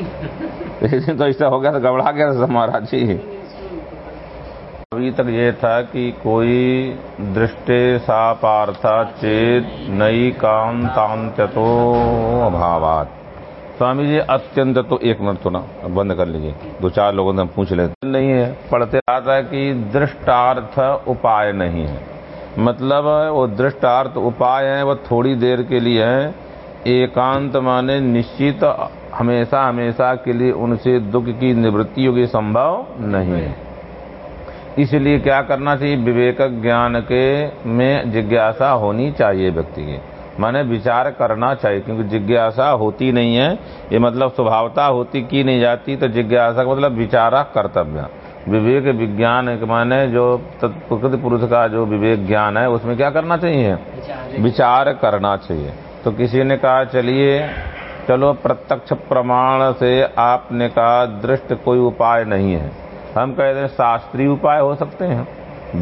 दिन तो ऐसा हो गया तो घबरा गया सब महाराज जी। अभी तक ये था कि कोई दृष्टे सा पार्था चेत नई कांतांत्यतो अभावात। स्वामी जी, अत्यंत तो एक मिनट तो ना, बंद कर लीजिए। दो चार लोगों ने पूछ लेते नहीं है, पढ़ते आता है कि दृष्टार्थ उपाय नहीं है। मतलब वो दृष्टार्थ उपाय है, वो थोड़ी देर के लिए है। एकांत माने निश्चित हमेशा हमेशा के लिए उनसे दुख की निवृत्ति होगी संभव नहीं है। इसलिए क्या करना चाहिए? विवेक ज्ञान के में जिज्ञासा होनी चाहिए व्यक्ति की। माने विचार करना चाहिए क्योंकि जिज्ञासा होती नहीं है। ये मतलब स्वभावता होती की नहीं जाती तो जिज्ञासा का मतलब विचारा कर्तव्य। विवेक विज्ञान माने जो प्रकृति पुरुष का जो विवेक ज्ञान है उसमें क्या करना चाहिए? विचार करना चाहिए। तो किसी ने कहा चलिए चलो, प्रत्यक्ष प्रमाण से आपने कहा, दृष्ट कोई उपाय नहीं है। हम कहते हैं, शास्त्रीय उपाय हो सकते हैं।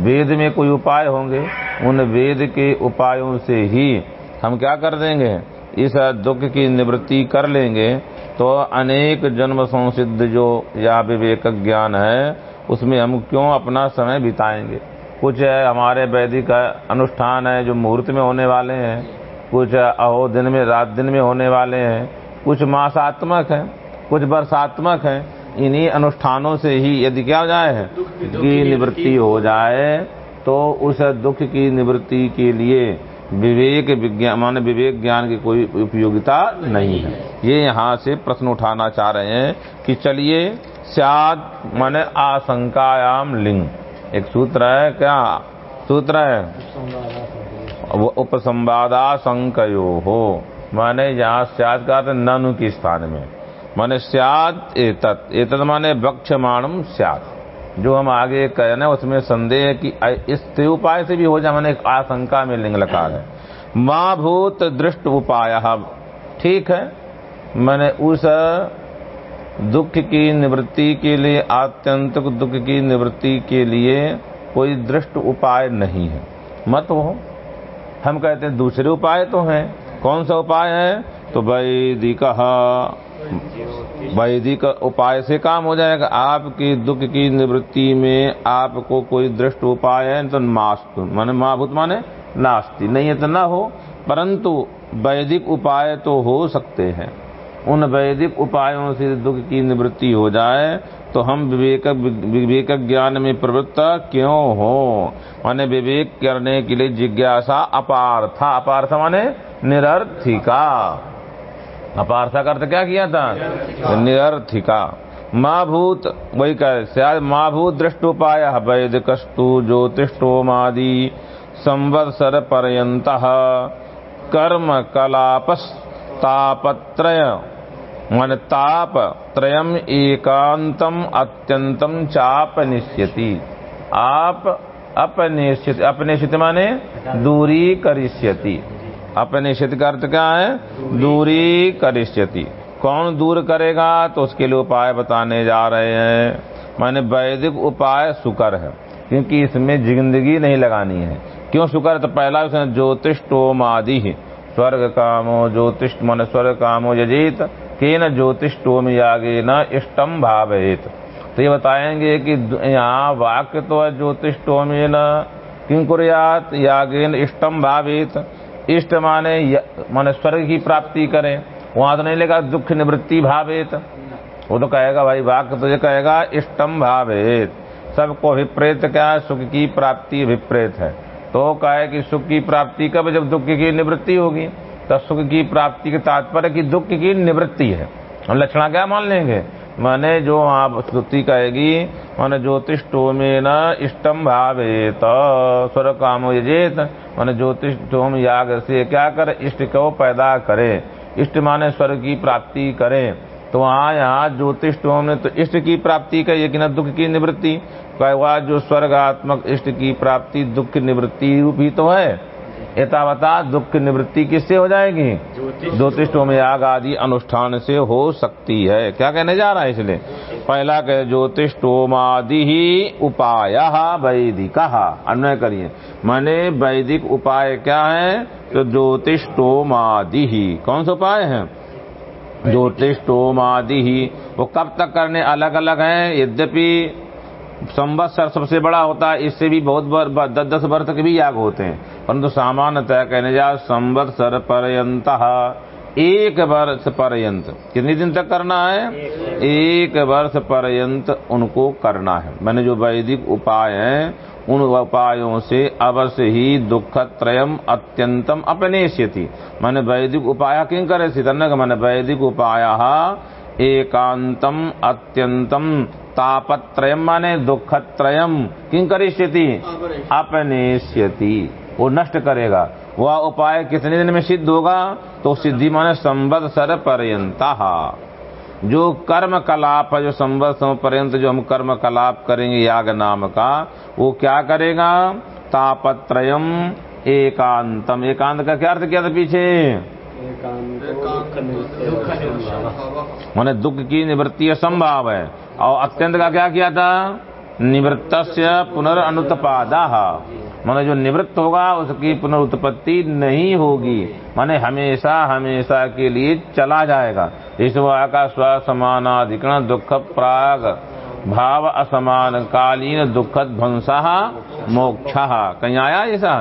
वेद में कोई उपाय होंगे, उन वेद के उपायों से ही हम क्या कर देंगे? इस दुख की निवृत्ति कर लेंगे। तो अनेक जन्म संसिद्ध जो या विवेक ज्ञान है, उसमें हम क्यों अपना समय बिताएँगे? कुछ है, हमारे वैदिक अनुष्ठान है, जो मुहूर्त में होने वाले हैं। कुछ अहो, दिन में, रात दिन में होने वाले हैं। कुछ मासात्मक है कुछ वर्षात्मक है इन्हीं अनुष्ठानों से ही यदि क्या हो जाए की निवृत्ति हो जाए तो उस दुख की निवृत्ति के लिए विवेक विज्ञान मान विवेक ज्ञान की कोई उपयोगिता नहीं है। ये यहाँ से प्रश्न उठाना चाह रहे हैं कि चलिए साद माने आशंकायाम लिंग। एक सूत्र है क्या सूत्र है? वो उपसंवादाशंकयो हो माने यहाँ साद का ननु के स्थान में। माने स्याद एतत। एतत माने बक्षमाणम स्याद जो हम आगे कहे ना, उसमें संदेह है कि इस उपाय से भी हो जाए, मैंने आशंका में लिंग लकार है। माँ भूत दृष्ट उपाय। ठीक है? मैंने उस दुख की निवृत्ति के लिए, आत्यंतिक दुख की निवृत्ति के लिए कोई दृष्ट उपाय नहीं है। मत हो। हम कहते हैं दूसरे उपाय तो हैं। कौन सा उपाय है? तो वैदिक। वैदिक उपाय से काम हो जाएगा। आपकी दुख की निवृत्ति में आपको कोई दृष्ट उपाय है तो मास्त माने महाभूत माने नास्ती। नहीं है तो हो, परंतु वैदिक उपाय तो हो सकते हैं। उन वैदिक उपायों से दुख की निवृत्ति हो जाए तो हम विवेक विवेक ज्ञान में प्रवृत्त क्यों हो? माने विवेक करने के लिए जिज्ञासा अपार्था। अपार्थ माने निरर्थिका। अपार्था का अर्थ क्या किया था? निरर्थिका। माँ भूत वही कह शायद माँ भूत दृष्टोपाय वैद कस्तु ज्योतिषोमादि संवत्सर पर्यंत कर्म कलापस्तापत्रय मन ताप त्रयम एकांतम अत्यंतम चाप निश्यति आप अपनिश्चित अपनिश्चित माने दूरी करिष्यति अपनिश्चित का अर्थ क्या है? दूरी करिष्यति कौन दूर करेगा? तो उसके लिए उपाय बताने जा रहे हैं। माने वैदिक उपाय सुकर है। क्योंकि इसमें ज़िंदगी नहीं लगानी है। क्यों शुक्र? तो पहला ज्योतिष टोम आदि स्वर्ग कामो ज्योतिष मन स्वर्ग कामो यजीत के न ज्योतिष टोम यागे न इष्टम भावित तो ये बताएँगे कि यहाँ वाक्य तो ज्योतिष टोम न यागे इष्टम भावित इष्ट माने माने स्वर्ग की प्राप्ति करें, वहाँ तो नहीं लेगा दुख निवृत्ति भावित वो तो कहेगा भाई, वाक्य तो ये कहेगा इष्टम भावित सबको अभिप्रेत क्या सुख की प्राप्ति अभिप्रेत है। तो कहे कि सुख की प्राप्ति कब जब दुख की निवृत्ति होगी। तो सुख की प्राप्ति के तात्पर्य की दुख की निवृत्ति है। हम लक्षणा क्या मान लेंगे? माने जो आप स्तुति कहेगी, माने ज्योतिष टोमे न इष्टम भावेत स्वर काम यजेत। माने ज्योतिष टोम याग से क्या कर? इष्ट को पैदा करे। इष्ट माने स्वर्ग की प्राप्ति करे। तो वहाँ यहाँ ज्योतिष ने तो इष्ट की प्राप्ति कि न दुख की निवृत्ति। कहा जो स्वर्गात्मक इष्ट की प्राप्ति दुख की निवृत्ति रूप तो है। एतावता दुख की निवृत्ति किससे हो जाएगी? ज्योतिष में याग आदि अनुष्ठान से हो सकती है। क्या कहने जा रहा है इसलिए? पहला कहे ज्योतिष आदि ही उपाय वैदिक। अन्वय करिए। मैंने वैदिक उपाय क्या है? तो ज्योतिष आदि ही कौन सा उपाय है? ज्योतिषोम आदि ही वो कब तक करने अलग अलग हैं? यद्यपि संवत्सर सबसे बड़ा होता है इससे भी बहुत बर, बर, दस दस वर्ष के भी याग होते हैं। परंतु सामान्यतः कहने जा संवत्सर पर्यंत एक वर्ष पर्यंत। कितने दिन तक करना है? एक वर्ष पर्यंत उनको करना है। मैंने जो वैदिक उपाय हैं उन उपायों से अवश्य ही दुख त्रयम अत्यंतम अपनेश्यति मैंने वैदिक उपाय किं करे सितन्न मैंने वैदिक उपाय एकांतम अत्यंतम तापत्रयम माने दुख दुखत्रयम किं करिष्यति? अपनेश्यति वो नष्ट करेगा। वह उपाय कितने दिन में सिद्ध होगा? तो सिद्धि माने संवत्सर पर्यंता जो कर्म कलाप है, जो संवत्सर पर्यंत जो हम कर्म कलाप करेंगे, याग नाम का, वो क्या करेगा? तापत्रयम एकांतम। एकांत का क्या अर्थ किया था पीछे? मैंने दुख की निवृत्ति संभाव है। और अत्यंत का क्या किया था? निवृत्त पुनर्नुत्पादा। माने जो निवृत्त होगा, उसकी पुनरुत्पत्ति नहीं होगी। माने हमेशा हमेशा के लिए चला जाएगा। इस का स्व स्वसमानाधिकरण दुख प्राग, भाव असमान कालीन दुखद ध्वंसा मोक्ष। कहीं आया ऐसा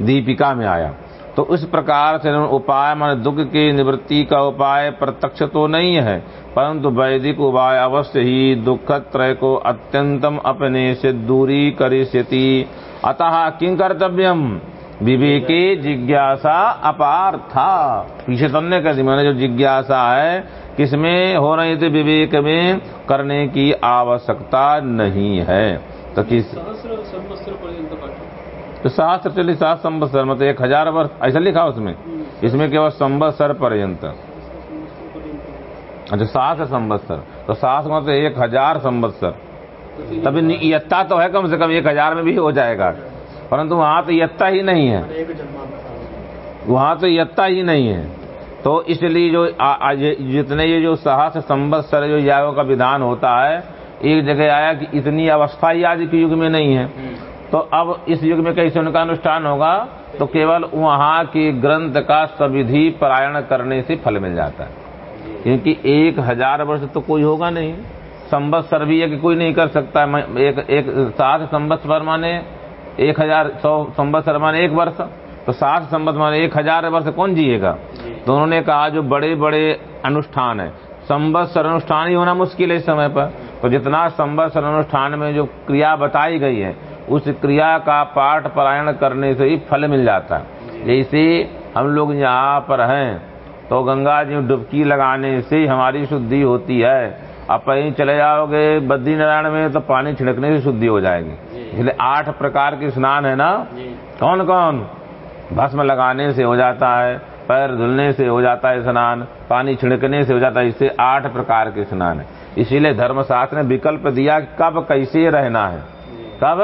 दीपिका में आया। तो इस प्रकार से उपाय, मान दुख की निवृत्ति का उपाय प्रत्यक्ष तो नहीं है, परंतु वैदिक उपाय अवश्य ही दुख त्रय को अत्यंतम अपने से दूरी करिष्यति। अतः किं कर्तव्यम? विवेके जिज्ञासा अपार था पीछे तुमने कर दी मैंने जो जिज्ञासा है किसमें हो रही थी विवेक में? करने की आवश्यकता नहीं है। तो किस तो सहस्त्र चलिए सात संवत्सर मतलब एक हज़ार वर्ष ऐसा लिखा उसमें? इसमें केवल संवत्सर पर्यंत। अच्छा सात संवत्सर। तो सात मतलब एक हज़ार संवत्सर। तभी यत्ता तो है कम से कम एक हज़ार में भी हो जाएगा। परंतु वहाँ तो यत्ता ही नहीं है। वहाँ तो यत्ता ही नहीं है। तो इसलिए जो जितने ये जो सहस संवत्सर जो यागों का विधान होता है एक जगह आया कि इतनी अवस्था ही आज के युग में नहीं है। तो अब इस युग में कैसे उनका अनुष्ठान होगा? तो केवल वहाँ के ग्रंथ का सविधि परायण करने से फल मिल जाता है। क्योंकि एक हज़ार वर्ष तो कोई होगा नहीं। संवत्सर भी एक कोई नहीं कर सकता। एक एक सात संवत्सर माने एक हज़ार सौ संवत्सर माने एक वर्ष। तो सात संवत्सर माने एक हज़ार वर्ष कौन जिएगा? तो उन्होंने कहा जो बड़े बड़े अनुष्ठान है। संवत्सर अनुष्ठान ही होना मुश्किल है इस समय पर। तो जितना संवत्सर अनुष्ठान में जो क्रिया बताई गई है उस क्रिया का पाठ परायण करने से ही फल मिल जाता है। जैसे हम लोग यहाँ पर हैं तो गंगा जी डुबकी लगाने से हमारी शुद्धि होती है। आप कहीं चले जाओगे बद्री नारायण में तो पानी छिड़कने से शुद्धि हो जाएगी। इसलिए आठ प्रकार के स्नान है ना? कौन कौन भस्म लगाने से हो जाता है पैर धुलने से हो जाता है स्नान पानी छिड़कने से हो जाता है इससे आठ प्रकार के स्नान है। इसीलिए धर्मशास्त्र ने विकल्प दिया कब कैसे रहना है। कब?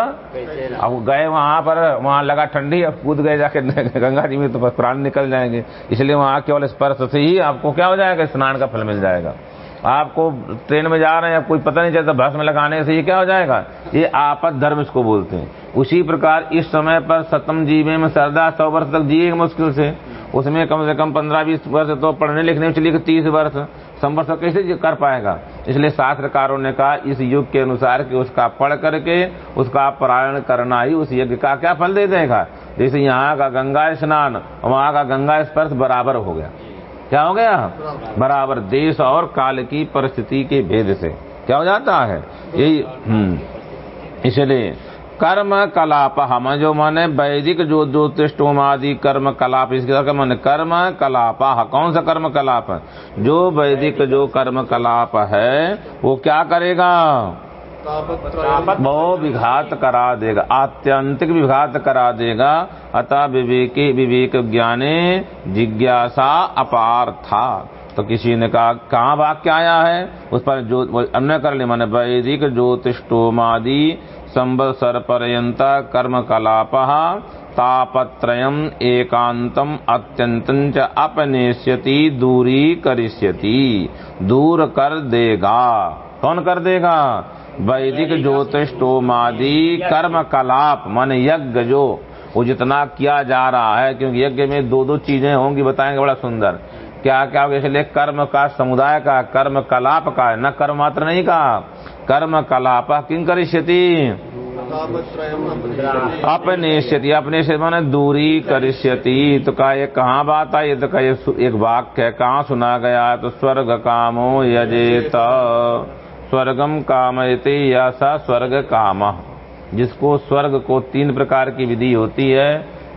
अब गए वहाँ पर वहाँ लगा ठंडी अब कूद गए जाके गंगा जी में तो प्राण निकल जाएँगे। इसलिए वहाँ केवल स्पर्श से ही आपको क्या हो जाएगा? स्नान का फल मिल जाएगा। आपको ट्रेन में जा रहे हैं, कोई पता नहीं चलता भस्म लगाने से ये क्या हो जाएगा? ये आपद धर्म इसको बोलते हैं। उसी प्रकार इस समय पर सतम जीवे में सरदा सौ वर्ष तक जिएगा मुश्किल से। उसमें कम से कम पंद्रह बीस वर्ष तो पढ़ने लिखने में चलिए तीस वर्ष संवर्ष कैसे कर पाएगा? इसलिए शास्त्रकारों ने कहा, इस युग के अनुसार कि उसका पढ़ करके उसका पारायण करना ही उस यज्ञ का क्या फल दे देगा? जैसे यहाँ का गंगा स्नान, वहाँ का गंगा स्पर्श बराबर हो गया। क्या हो गया? बराबर। देश और काल की परिस्थिति के भेद से। क्या हो जाता है? यही हम्म इसलिए कर्म कलाप, हम जो माने वैदिक जो ज्योतिषोम आदि कर्म कलाप, इसके माने? कर्म कलाप कौन सा कर्म कलाप? जो वैदिक जो कर्म कलाप है, वो क्या करेगा? वो विघात करा देगा। आत्यंतिक विघात करा देगा। अतः विवेके विवेक ज्ञाने जिज्ञासा अपार था तो किसी ने कहा, कहाँ वाक्य आया है? उस पर जो अन्य कर ले मैंने, वैदिक ज्योतिषोमादि संवत्सर पर्यंत कर्म कलाप तापत्रयम एकांतम अत्यंत अपनेश्यति दूरी करिष्यति दूर कर देगा। कौन कर देगा? वैदिक ज्योतिषोमादि कर्म कलाप, मन यज्ञ जो, वो जितना किया जा रहा है, क्योंकि यज्ञ में दो दो चीज़ें होंगी, बताएँगे, बड़ा सुंदर। क्या क्या इसलिए कर्म का समुदाय का, कर्म कलाप का है। न कर्म मात्र नहीं कहा कर्म कलाप किंग करिष्यति? अपने अपने से माने दूरी करिष्यति। तो का ये कहाँ बात आई? तो का ये एक वाक्य है, कहाँ सुना गया? तो स्वर्ग कामो यजेत। स्वर्गम कामयते या सा स्वर्ग काम। जिसको स्वर्ग को तीन प्रकार की विधि होती है,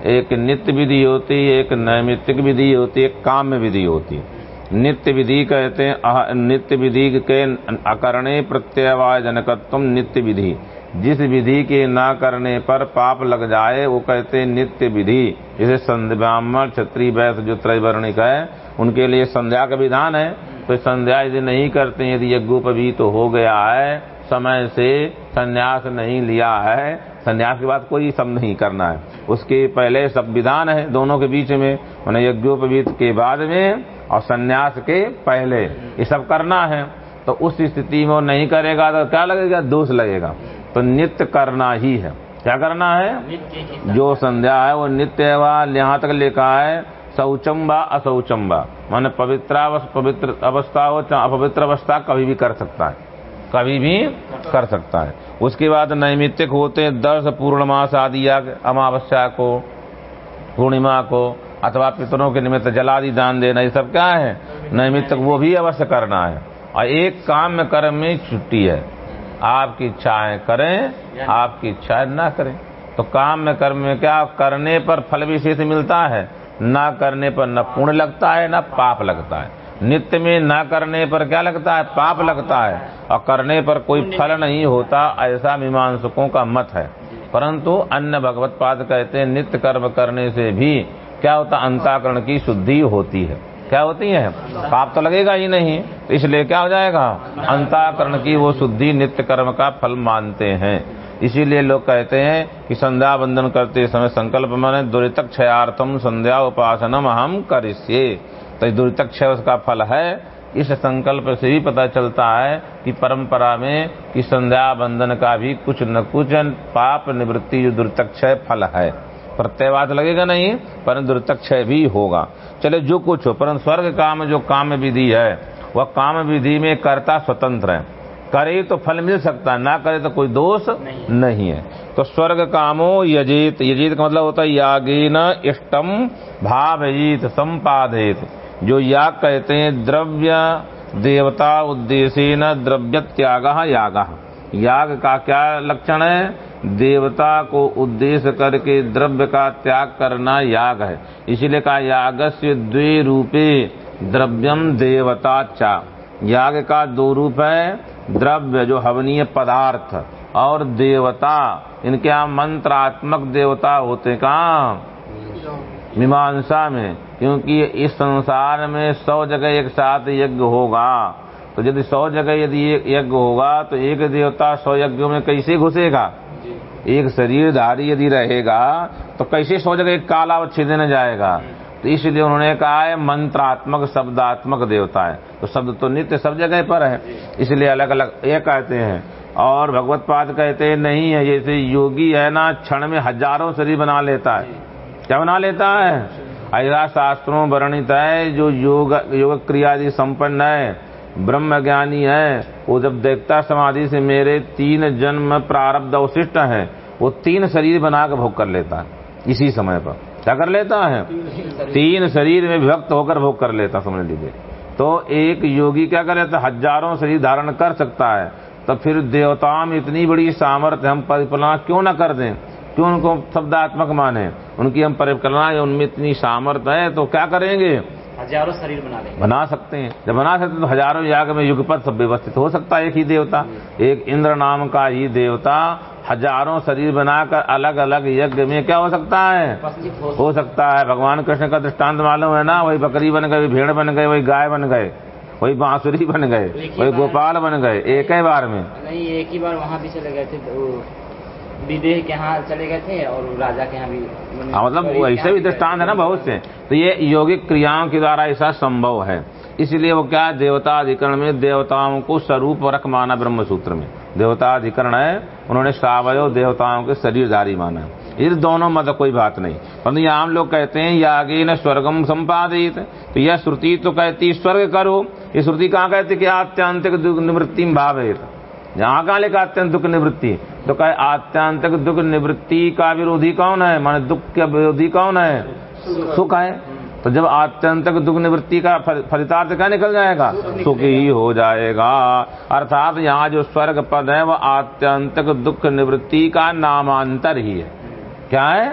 एक नित्य विधि होती है एक नैमित्तिक विधि होती है एक काम विधि होती। है नित्य विधि कहते हैं नित्य विधि के अकरणे प्रत्यवाय जनकत्व नित्य विधि। जिस विधि के न करने पर पाप लग जाए, वो कहते नित्य विधि। जैसे ब्राह्मण, क्षत्रिय वैश्य जो त्रैवर्णिक है, उनके लिए संध्या का विधान है। तो संध्या यदि नहीं करते यदि यज्ञोपवीत तो हो गया है, समय से संन्यास नहीं लिया है, संन्यास के बाद कोई सब नहीं करना है। उसके पहले सब विधान है दोनों के बीच में। मैंने यज्ञोपवीत के बाद में और संन्यास के पहले। ये सब करना है। तो उस स्थिति में वो नहीं करेगा तो क्या लगेगा? दोष लगेगा। तो नित्य करना ही है। क्या करना है? जो संध्या है वो नित्य है वह यहाँ तक लिखा है शौचम्बा असौचम्बा। माने पवित्र पवित्र अवस्था हो चाहे अपवित्र अवस्था कभी भी कर सकता है। कभी भी कर सकता है। उसके बाद नैमित्तिक होते दर्श पूर्णमास आदि अमावस्या को पूर्णिमा को अथवा पितरों के निमित्त जलादि दान देना ये सब क्या है? नैमित्तिक वो भी अवश्य करना है। और एक काम में कर्म में छुट्टी है। आपकी इच्छाएँ करें आपकी इच्छाएँ ना करें। तो काम में कर्म में क्या करने पर फल विशेष मिलता है? ना करने पर न पुण्य लगता है न पाप लगता है। नित्य में न करने पर क्या लगता है? पाप लगता है। और करने पर कोई फल नहीं होता ऐसा मीमांसकों का मत है। परंतु अन्य भगवत पाद कहते हैं नित्य कर्म करने से भी क्या होता? अंताकरण की शुद्धि होती है। क्या होती है? पाप तो लगेगा ही नहीं तो इसलिए क्या हो जाएगा? अंताकरण की वो शुद्धि नित्य कर्म का फल मानते हैं। इसीलिए लोग कहते हैं कि संध्या बंधन करते समय संकल्प माने दुरितक क्षयार्थम संध्या उपासनम हम करिष्ये। तो दुरितक क्षय उसका फल है। इस संकल्प से भी पता चलता है कि परंपरा में कि संध्या बंधन का भी कुछ न कुछ पाप निवृत्ति जो दुर्तक्षय फल है। प्रत्ययवाद लगेगा नहीं परंतु दुर्तक्षय भी होगा। चले जो कुछ हो परंतु स्वर्ग काम जो काम विधि है वह काम विधि में कर्ता स्वतंत्र है। करे तो फल मिल सकता है ना करे तो कोई दोष नहीं, नहीं है। तो स्वर्ग कामो यजीत यजीत का मतलब होता है यागेन इष्टम भावयित संपादित जो याग कहते हैं द्रव्य देवता उद्देश्य न द्रव्य त्याग याग। याग का क्या लक्षण है? देवता को उद्देश्य करके द्रव्य का त्याग करना याग है। इसीलिए कहा याग से द्वे रूपे द्रव्यम देवता चा। याग का दो रूप है, द्रव्य, जो हवनीय पदार्थ, और देवता। इनके यहाँ मंत्रात्मक देवता होते कहा? मीमांसा में, क्योंकि इस संसार में सौ जगह एक साथ यज्ञ होगा। तो यदि सौ जगह यदि यज्ञ होगा तो एक देवता सौ यज्ञों में कैसे घुसेगा? एक शरीरधारी यदि रहेगा तो कैसे सौ जगह एक काला देने जाएगा? तो इसलिए उन्होंने कहा है मंत्रात्मक शब्दात्मक देवता है। तो शब्द तो नित्य सब जगह पर है। इसलिए अलग अलग ये कहते हैं। और भगवत पाद कहते हैं नहीं है जैसे योगी है ना क्षण में हज़ारों शरीर बना लेता है। क्या बना लेता है? ऐसा शास्त्रों वर्णित है जो योग योग क्रिया संपन्न है ब्रह्म ज्ञानी है। वो जब देखता समाधि से, मेरे तीन जन्म प्रारब्ध अवशिष्ट है, वो तीन शरीर बना कर भोग कर लेता है, इसी समय पर। क्या कर लेता है? तीन शरीर में विभक्त होकर भोग कर लेता समझ लीजिए। तो एक योगी क्या कर लेता हज़ारों शरीर धारण कर सकता है। तो फिर देवताओं में इतनी बड़ी सामर्थ्य हम परिकल्पना क्यों न कर दें? क्यों उनको शब्दात्मक माने? उनकी हम परिकल्पना उनमें इतनी सामर्थ्य है तो क्या करेंगे? हज़ारों शरीर बना लेंगे। बना सकते हैं। जब बना सकते तो हज़ारों याग में युगपत सब व्यवस्थित हो सकता है एक ही देवता। एक इंद्र नाम का ही देवता हज़ारों शरीर बनाकर अलग अलग यज्ञ में क्या हो सकता है? हो सकता है। भगवान कृष्ण का दृष्टांत मालूम है ना? वही बकरी बन गए भेड़ बन गए वही गाय बन गए वही बांसुरी बन गए वही गोपाल बन गए एक ही बार में। नहीं एक ही बार वहाँ भी चले गए थे विदेह के यहाँ चले गए थे और राजा के यहाँ भी हाँ मतलब ऐसे भी दृष्टांत है ना बहुत से। तो ये यौगिक क्रियाओं के द्वारा ऐसा संभव है। इसलिए वो क्या देवता अधिकरण में देवताओं को स्वरूप रख माना ब्रह्म सूत्र में। देवता अधिकरण है उन्होंने सावय देवताओं के शरीरधारी माना इस ये दोनों मत कोई बात नहीं। परंतु यहाँ हम लोग कहते हैं यागे न स्वर्गम संपादित तो यह श्रुति तो कहती स्वर्ग करो। ये श्रुति कहाँ कहती कि आत्यांतिक निवृत्ति भावित। जहाँ कहाँ लिखा अत्यंत दुख निवृत्ति तो कहे आत्यांतिक दुख निवृत्ति का विरोधी कौन है? माने दुख का विरोधी कौन है? सुख है। तो जब आत्यंतिक दुख निवृत्ति का फल- फलितार्थ क्या निकल जाएगा? सुख ही हो जाएगा। अर्थात यहाँ जो स्वर्ग पद है, वह आत्यंतिक दुख निवृत्ति का नामांतर ही है। क्या है?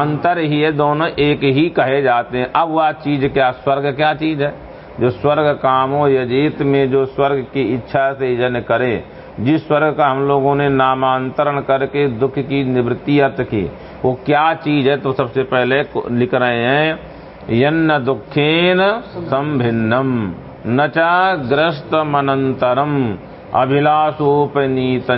अंतर ही है, दोनों एक ही कहे जाते हैं। अब वह चीज़ क्या, स्वर्ग क्या चीज़ है? जो स्वर्ग कामो यजीत में जो स्वर्ग की इच्छा से जन करे जिस स्वर्ग का हम लोगों ने नामांतरण करके दुख की निवृत्ति अर्थ की, वो क्या चीज़ है? तो सबसे पहले लिख रहे हैं, यन्न दुखेन संभिन्नम, न चा ग्रस्त मनंतरम अभिलाषोपनीत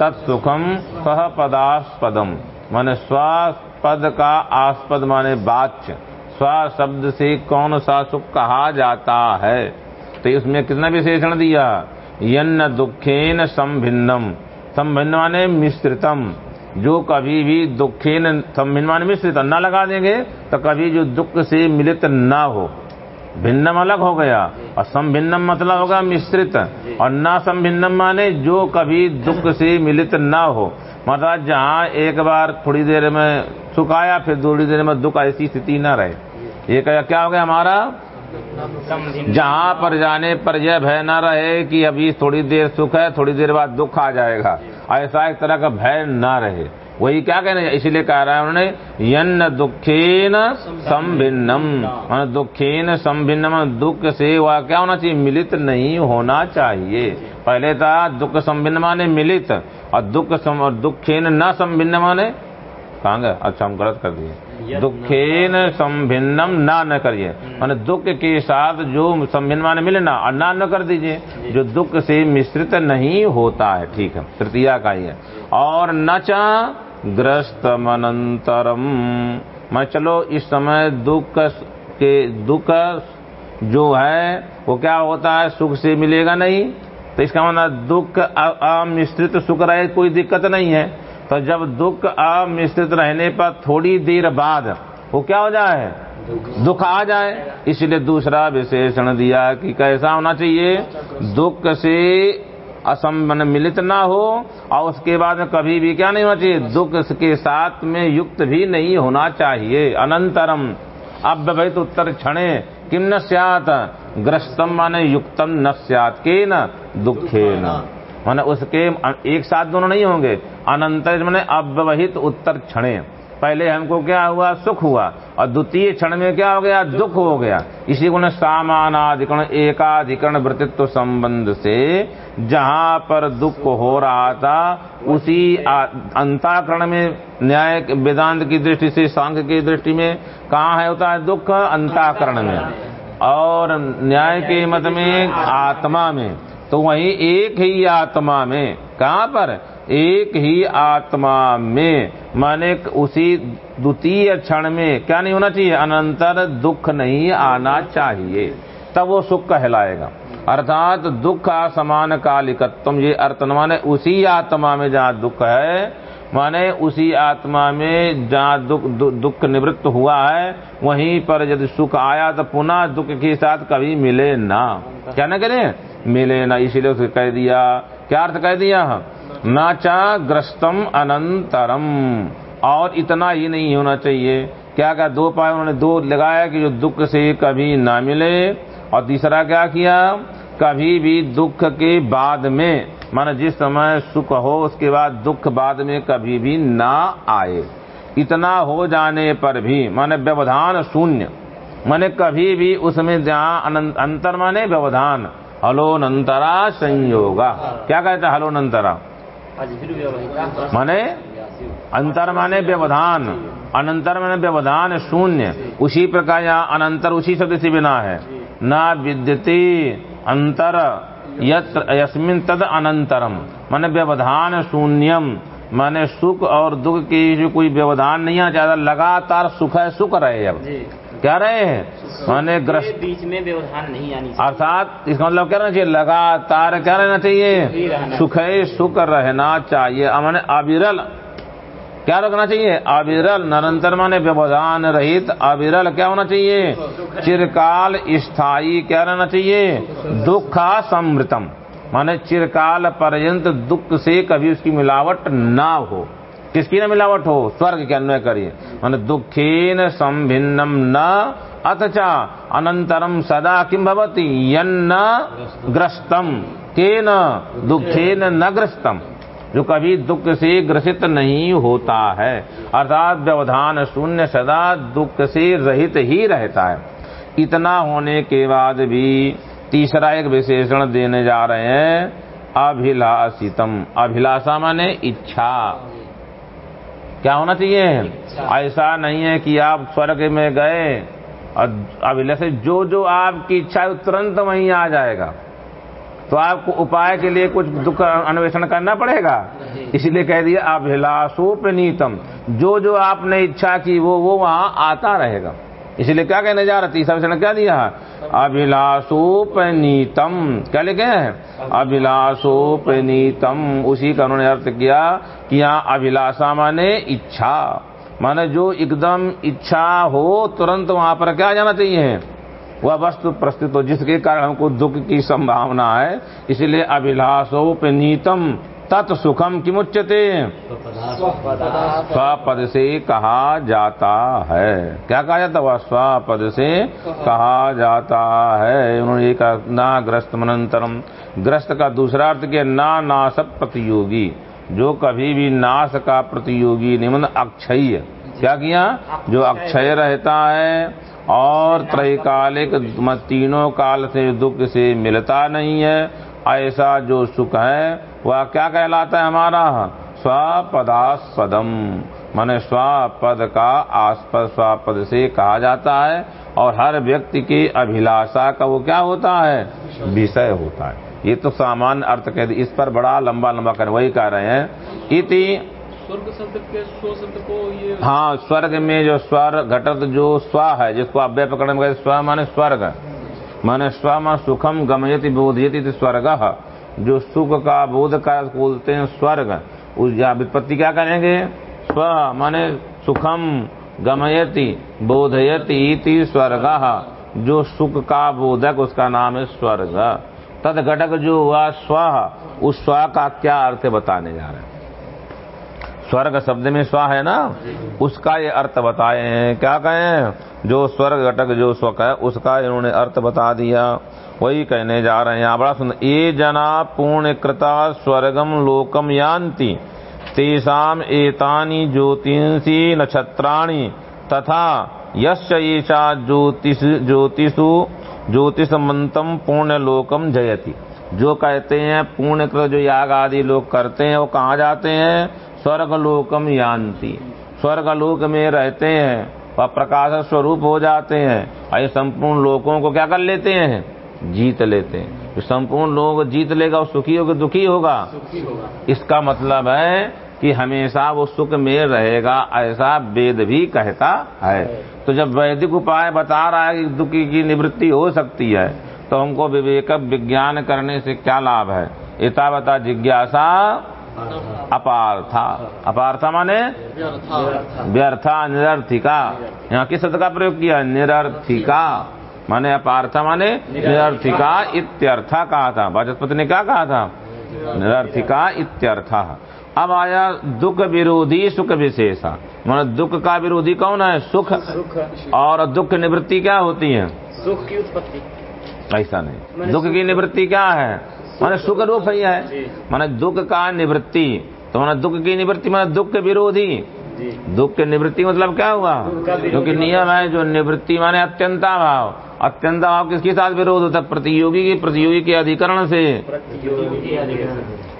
तत्सुखम, सह पदास्पदम। माने स्वापद का आस्पद माने वाच्य स्व शब्द से कौन सा सुख कहा जाता है? तो इसमें कितना विशेषण दिया? यन्न दुखेन संभिन्नम। संभिन्न माने मिश्रितम। जो कभी भी दुखेन संभिन्न माने मिश्रित न लगा देंगे तो कभी जो दुख से मिलित न हो। भिन्नम अलग हो गया। और संभिन्नम मतलब होगा मिश्रित। और न संभिन्नम माने जो कभी दुख से मिलित न हो। मतलब जहाँ एक बार थोड़ी देर में सुख आया फिर थोड़ी देर में दुख ऐसी स्थिति न रहे। ये क्या हो गया हमारा? जहाँ पर जाने पर यह भय न रहे कि अभी थोड़ी देर सुख है, थोड़ी देर बाद दुख आ जाएगा। ऐसा एक तरह का भय न रहे। वही क्या कहने इसीलिए कह रहा है उन्होंने, यन्न दुखेन संभिन्नम। दुखेन संभिन्नम दुख से वह क्या होना चाहिए? मिलित नहीं होना चाहिए। पहले था दुख संभिन्न माने मिलित, और दुख और दुखेन न संभिन्न माने, कहाँ अच्छा हम गलत कर दिए। दुखेन संभिन्नम ना न करिए। माने दुख के साथ जो संभिन्न माने मिले ना और ना न कर दीजिए। जो। दुख से मिश्रित नहीं होता है ठीक है तृतीया का ही है और न चा ग्रस्त मनंतरम मैं चलो इस समय दुख के दुख जो है वो क्या होता है सुख से मिलेगा नहीं? तो इसका मतलब दुख अमिश्रित सुख रहे कोई दिक्कत नहीं है। तो जब दुख अमिश्रित रहने पर थोड़ी देर बाद वो क्या हो जाए? दुख आ जाए। इसलिए दूसरा विशेषण दिया कि कैसा होना चाहिए? दुख से असंबन मिलित ना हो और उसके बाद में कभी भी क्या नहीं होना चाहिए? दुख के साथ में युक्त भी नहीं होना चाहिए। अनंतरम अव्यवहित उत्तर क्षणे किम न स्यात? ग्रस्तम माने युक्तम न स्यात। के न दुखे न माने उसके एक साथ दोनों नहीं होंगे। अनंतर मैंने अव्यवहित उत्तर क्षणे। पहले हमको क्या हुआ? सुख हुआ। और द्वितीय क्षण में क्या हो गया? दुख हो गया। इसी को न सामानाधिकरण, एकाधिकरण वृत्तित्व संबंध से जहाँ पर दुख हो रहा था, उसी अंताकरण में, न्याय वेदांत की दृष्टि से सांख्य की दृष्टि में, कहाँ है होता है दुख? अंताकरण में। और न्याय के मत में, आत्मा में। तो वही एक ही आत्मा में कहाँ पर? एक ही आत्मा में। माने उसी द्वितीय क्षण में। क्या नहीं होना चाहिए? अनंतर दुख नहीं आना चाहिए। तब वो सुख कहलाएगा। अर्थात दुख असमान कालिकत्व ये अर्थ न माने उसी आत्मा में जहाँ दुख है माने उसी आत्मा में जहाँ दुख दु, दुख निवृत्त हुआ है वहीं पर यदि सुख आया तो पुनः दुख के साथ कभी मिले ना। क्या ना करें? मिले ना इसीलिए उसे कह दिया। क्या अर्थ कह दिया? ना चा ग्रस्तम अनंतरम। और इतना ही नहीं होना चाहिए। क्या क्या दो पाए उन्होंने दो लगाया कि जो दुख से कभी ना मिले। और तीसरा क्या किया? कभी भी दुख के बाद में, माना जिस समय सुख हो, उसके बाद दुख बाद में कभी भी ना आए। इतना हो जाने पर भी, माने व्यवधान शून्य। माने कभी भी उसमें जहाँ अंतर माने व्यवधान। हलोनंतरा संयोगा। क्या कहता है हलोनंतरा माने? अंतर माने व्यवधान। अनंतर माने व्यवधान शून्य। उसी प्रकार यहाँ अनंतर उसी शब्द से बिना है। न विद्यते अंतर यस्मिन तद अनंतरम। माने व्यवधान शून्यम। माने सुख और दुख की जो कोई व्यवधान नहीं आ जाता लगातार सुख है सुख रहे अब। क्या रहे हैं? माने ग्रस्त बीच में व्यवधान नहीं आनी चाहिए। अर्थात इसका मतलब क्या रहना चाहिए? लगातार क्या रहना चाहिए? सुख सुख रहना चाहिए। माने अविरल। क्या रखना चाहिए? अविरल निरंतर माने व्यवधान रहित अविरल क्या होना चाहिए? चिरकाल स्थायी क्या रहना चाहिए? दुखा समृतम। माने चिरकाल पर्यंत दुख से कभी उसकी मिलावट ना हो। किसकी न मिलावट हो? स्वर्ग के अन्वय करिए। माने दुखेन संभिन्नम न अथचा अनंतरम सदा किम भवती? यन्न ग्रस्तम। के न दुखेन न ग्रस्तम। जो कभी दुख से ग्रसित नहीं होता है, अर्थात व्यवधान शून्य सदा दुख से रहित ही रहता है। इतना होने के बाद भी तीसरा एक विशेषण देने जा रहे हैं, अभिलाषितम। अभिलाषा माने इच्छा। क्या होना चाहिए? ऐसा नहीं है कि आप स्वर्ग में गए और अब जैसे जो जो आपकी इच्छा है तुरंत वहीं आ जाएगा। तो आपको उपाय के लिए कुछ दुख अन्वेषण करना पड़ेगा। इसलिए कह दिया अभिलाषोपनीतम। जो जो आपने इच्छा की वो वो वहाँ आता रहेगा। इसलिए क्या कहने जा रहा तीसरा विषय क्या दिया अभिलाषोपनीतम। क्या लिखे हैं? अभिलाषोपनीतम। उसी का उन्होंने अर्थ किया कि यहाँ अभिलाषा माने इच्छा। माने जो एकदम इच्छा हो, तुरंत वहाँ पर क्या जाना चाहिए? वह वस्तु प्रस्तुत हो, जिसके कारण हमको दुख की संभावना है। इसलिए अभिलाषोपनीतम। तत्सुखम किमुच्यते? स्वपद से कहा जाता है। क्या कहा जाता वह स्वपद से कहा जाता है। उन्होंने कहा, ना ग्रस्त मनंतरम। ग्रस्त का दूसरा अर्थ किया, ना नाश प्रतियोगी। जो कभी भी नाश का प्रतियोगी, निम्न अक्षय। क्या किया? जो अक्षय रहता है और त्रैकालिक तीनों काल से दुख से मिलता नहीं है, ऐसा जो सुख है वह क्या कहलाता है हमारा? स्वपदास्पदम। माने स्वपद का आस्पद स्वपद से कहा जाता है और हर व्यक्ति की अभिलाषा का वो क्या होता है? विषय होता है। ये तो सामान्य अर्थ कह दी इस पर बड़ा लंबा लंबा कर वही कह रहे हैं। इति स्वर्ग शब्द के स्व शब्द को ये हाँ स्वर्ग में जो स्वर घटत जो स्व है जिसको अव्यय पकड़ने में स्व माने स्वर्ग। माने स्व मान सुखम गमयति बोधयति स्वर्ग। जो सुख का बोध का बोलते हैं स्वर्ग, उस विपत्ति क्या करेंगे? स्व माने सुखम गमयति, बोधयति इति स्वर्ग। जो सुख का बोधक, उसका नाम है स्वर्ग। तद घटक जो हुआ स्व, उस स्व का क्या अर्थ बताने जा रहे हैं? स्वर्ग शब्द में स्व है ना? उसका ये अर्थ बताए हैं। क्या कहें? जो स्वर्ग घटक, जो स्वक है, उसका इन्होंने अर्थ बता दिया। वही कहने जा रहे हैं। यहाँ बड़ा सुंदर ये जना पूर्ण कृता स्वर्गम लोकम यान्ति तेषाम एतानी ज्योतिषी नक्षत्राणी तथा यश ईशा ज्योतिष, ज्योतिषु ज्योतिषमंतम पूर्ण लोकम जयति। जो कहते हैं पूर्ण कृत जो याग आदि लोग करते हैं, वो कहाँ जाते हैं? स्वर्ग लोकम यान्ति। स्वर्ग लोक में रहते हैं, वह प्रकाश स्वरूप हो जाते हैं, और संपूर्ण लोगों को क्या कर लेते हैं? जीत लेते हैं। जो संपूर्ण लोग जीत लेगा वो सुखी होगा दुखी होगा। इसका मतलब है कि हमेशा वो सुख में रहेगा ऐसा वेद भी कहता है। तो जब वैदिक उपाय बता रहा है कि दुखी की निवृत्ति हो सकती है तो हमको विवेक विज्ञान करने से क्या लाभ है? इतावता जिज्ञासा अपार्था। अपार्था माने व्यर्था निरर्थिका। यहाँ किस शब्द का प्रयोग किया? निरर्थिका। माने अपार्था माने निरर्थिका इत्यर्था कहा था। वाचस्पति ने क्या कहा था? निरर्थिका इत्यर्था। अब आया दुख विरोधी सुख विशेषा। माने दुख का विरोधी कौन है? सुख। और दुख निवृत्ति क्या होती है? सुख की उत्पत्ति। ऐसा नहीं। दुख की निवृत्ति क्या है? माने सुख। रूप ही है माने दुख का निवृत्ति। तो माने दुख की निवृत्ति माने दुख के विरोधी। दुख की निवृत्ति मतलब क्या हुआ? क्योंकि नियम है जो निवृत्ति माने अत्यंता भाव अत्यंता भाव किसके साथ विरोध होता है? प्रतियोगी की प्रतियोगी के अधिकरण से।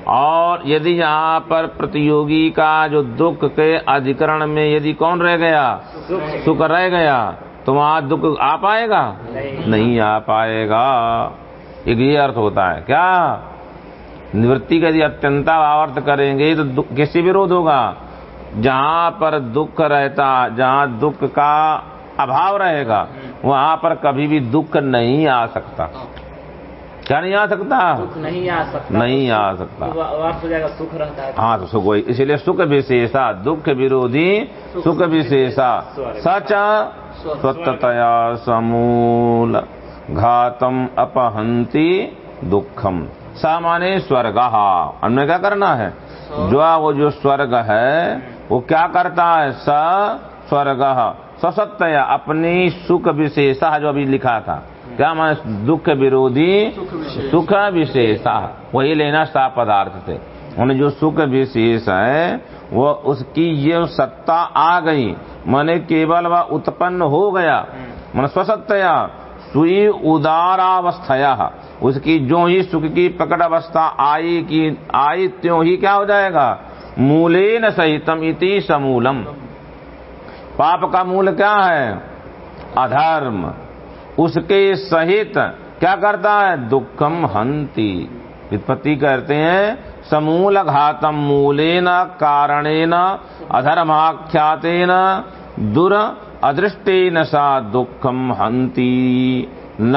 और यदि यहाँ पर प्रतियोगी का जो दुख के अधिकरण में यदि कौन रह गया? सुख। रह गया तो वहाँ दुख आ पाएगा? नहीं। आ पाएगा। एक ये अर्थ होता है। क्या? निवृत्ति का यदि अत्यंता भावार्थ करेंगे तो किससे विरोध होगा? जहाँ पर दुख रहता जहाँ दुख का अभाव रहेगा वहाँ पर कभी भी दुख नहीं आ सकता। क्या नहीं आ सकता? सुख नहीं आ सकता। नहीं आ सकता। तो हो जाएगा सुख रहता है। हाँ तो सुख वही इसलिए सुख विशेषा दुख विरोधी सुख विशेषा। सच स्वतया समूल घातम अपहंती दुखम। सामान्य स्वर्ग। हमने क्या करना है? जो वो जो स्वर्ग है। वो क्या करता है? स स्वर्ग ससत्या अपनी सुख विशेषा जो अभी लिखा था। क्या माने? दुख विरोधी सुख विशेषा। वही लेना सा पदार्थ थे। उन्हें जो सुख विशेष है, वो उसकी ये सत्ता आ गई। माने केवल वह उत्पन्न हो गया। मन स्वसत्या सुई उदारावस्थया। उसकी जो ही सुख की प्रकट अवस्था आई की आई, त्यों ही क्या हो जाएगा? मूलेन सहितम इति समूलम। पाप का मूल क्या है? अधर्म। उसके सहित क्या करता है? दुखम हंति। वित्पत्ति कहते हैं, समूल घातम मूलेन कारणेन, अधर्माख्यातेन, दुर अदृष्टेन सा दुखम हंति। न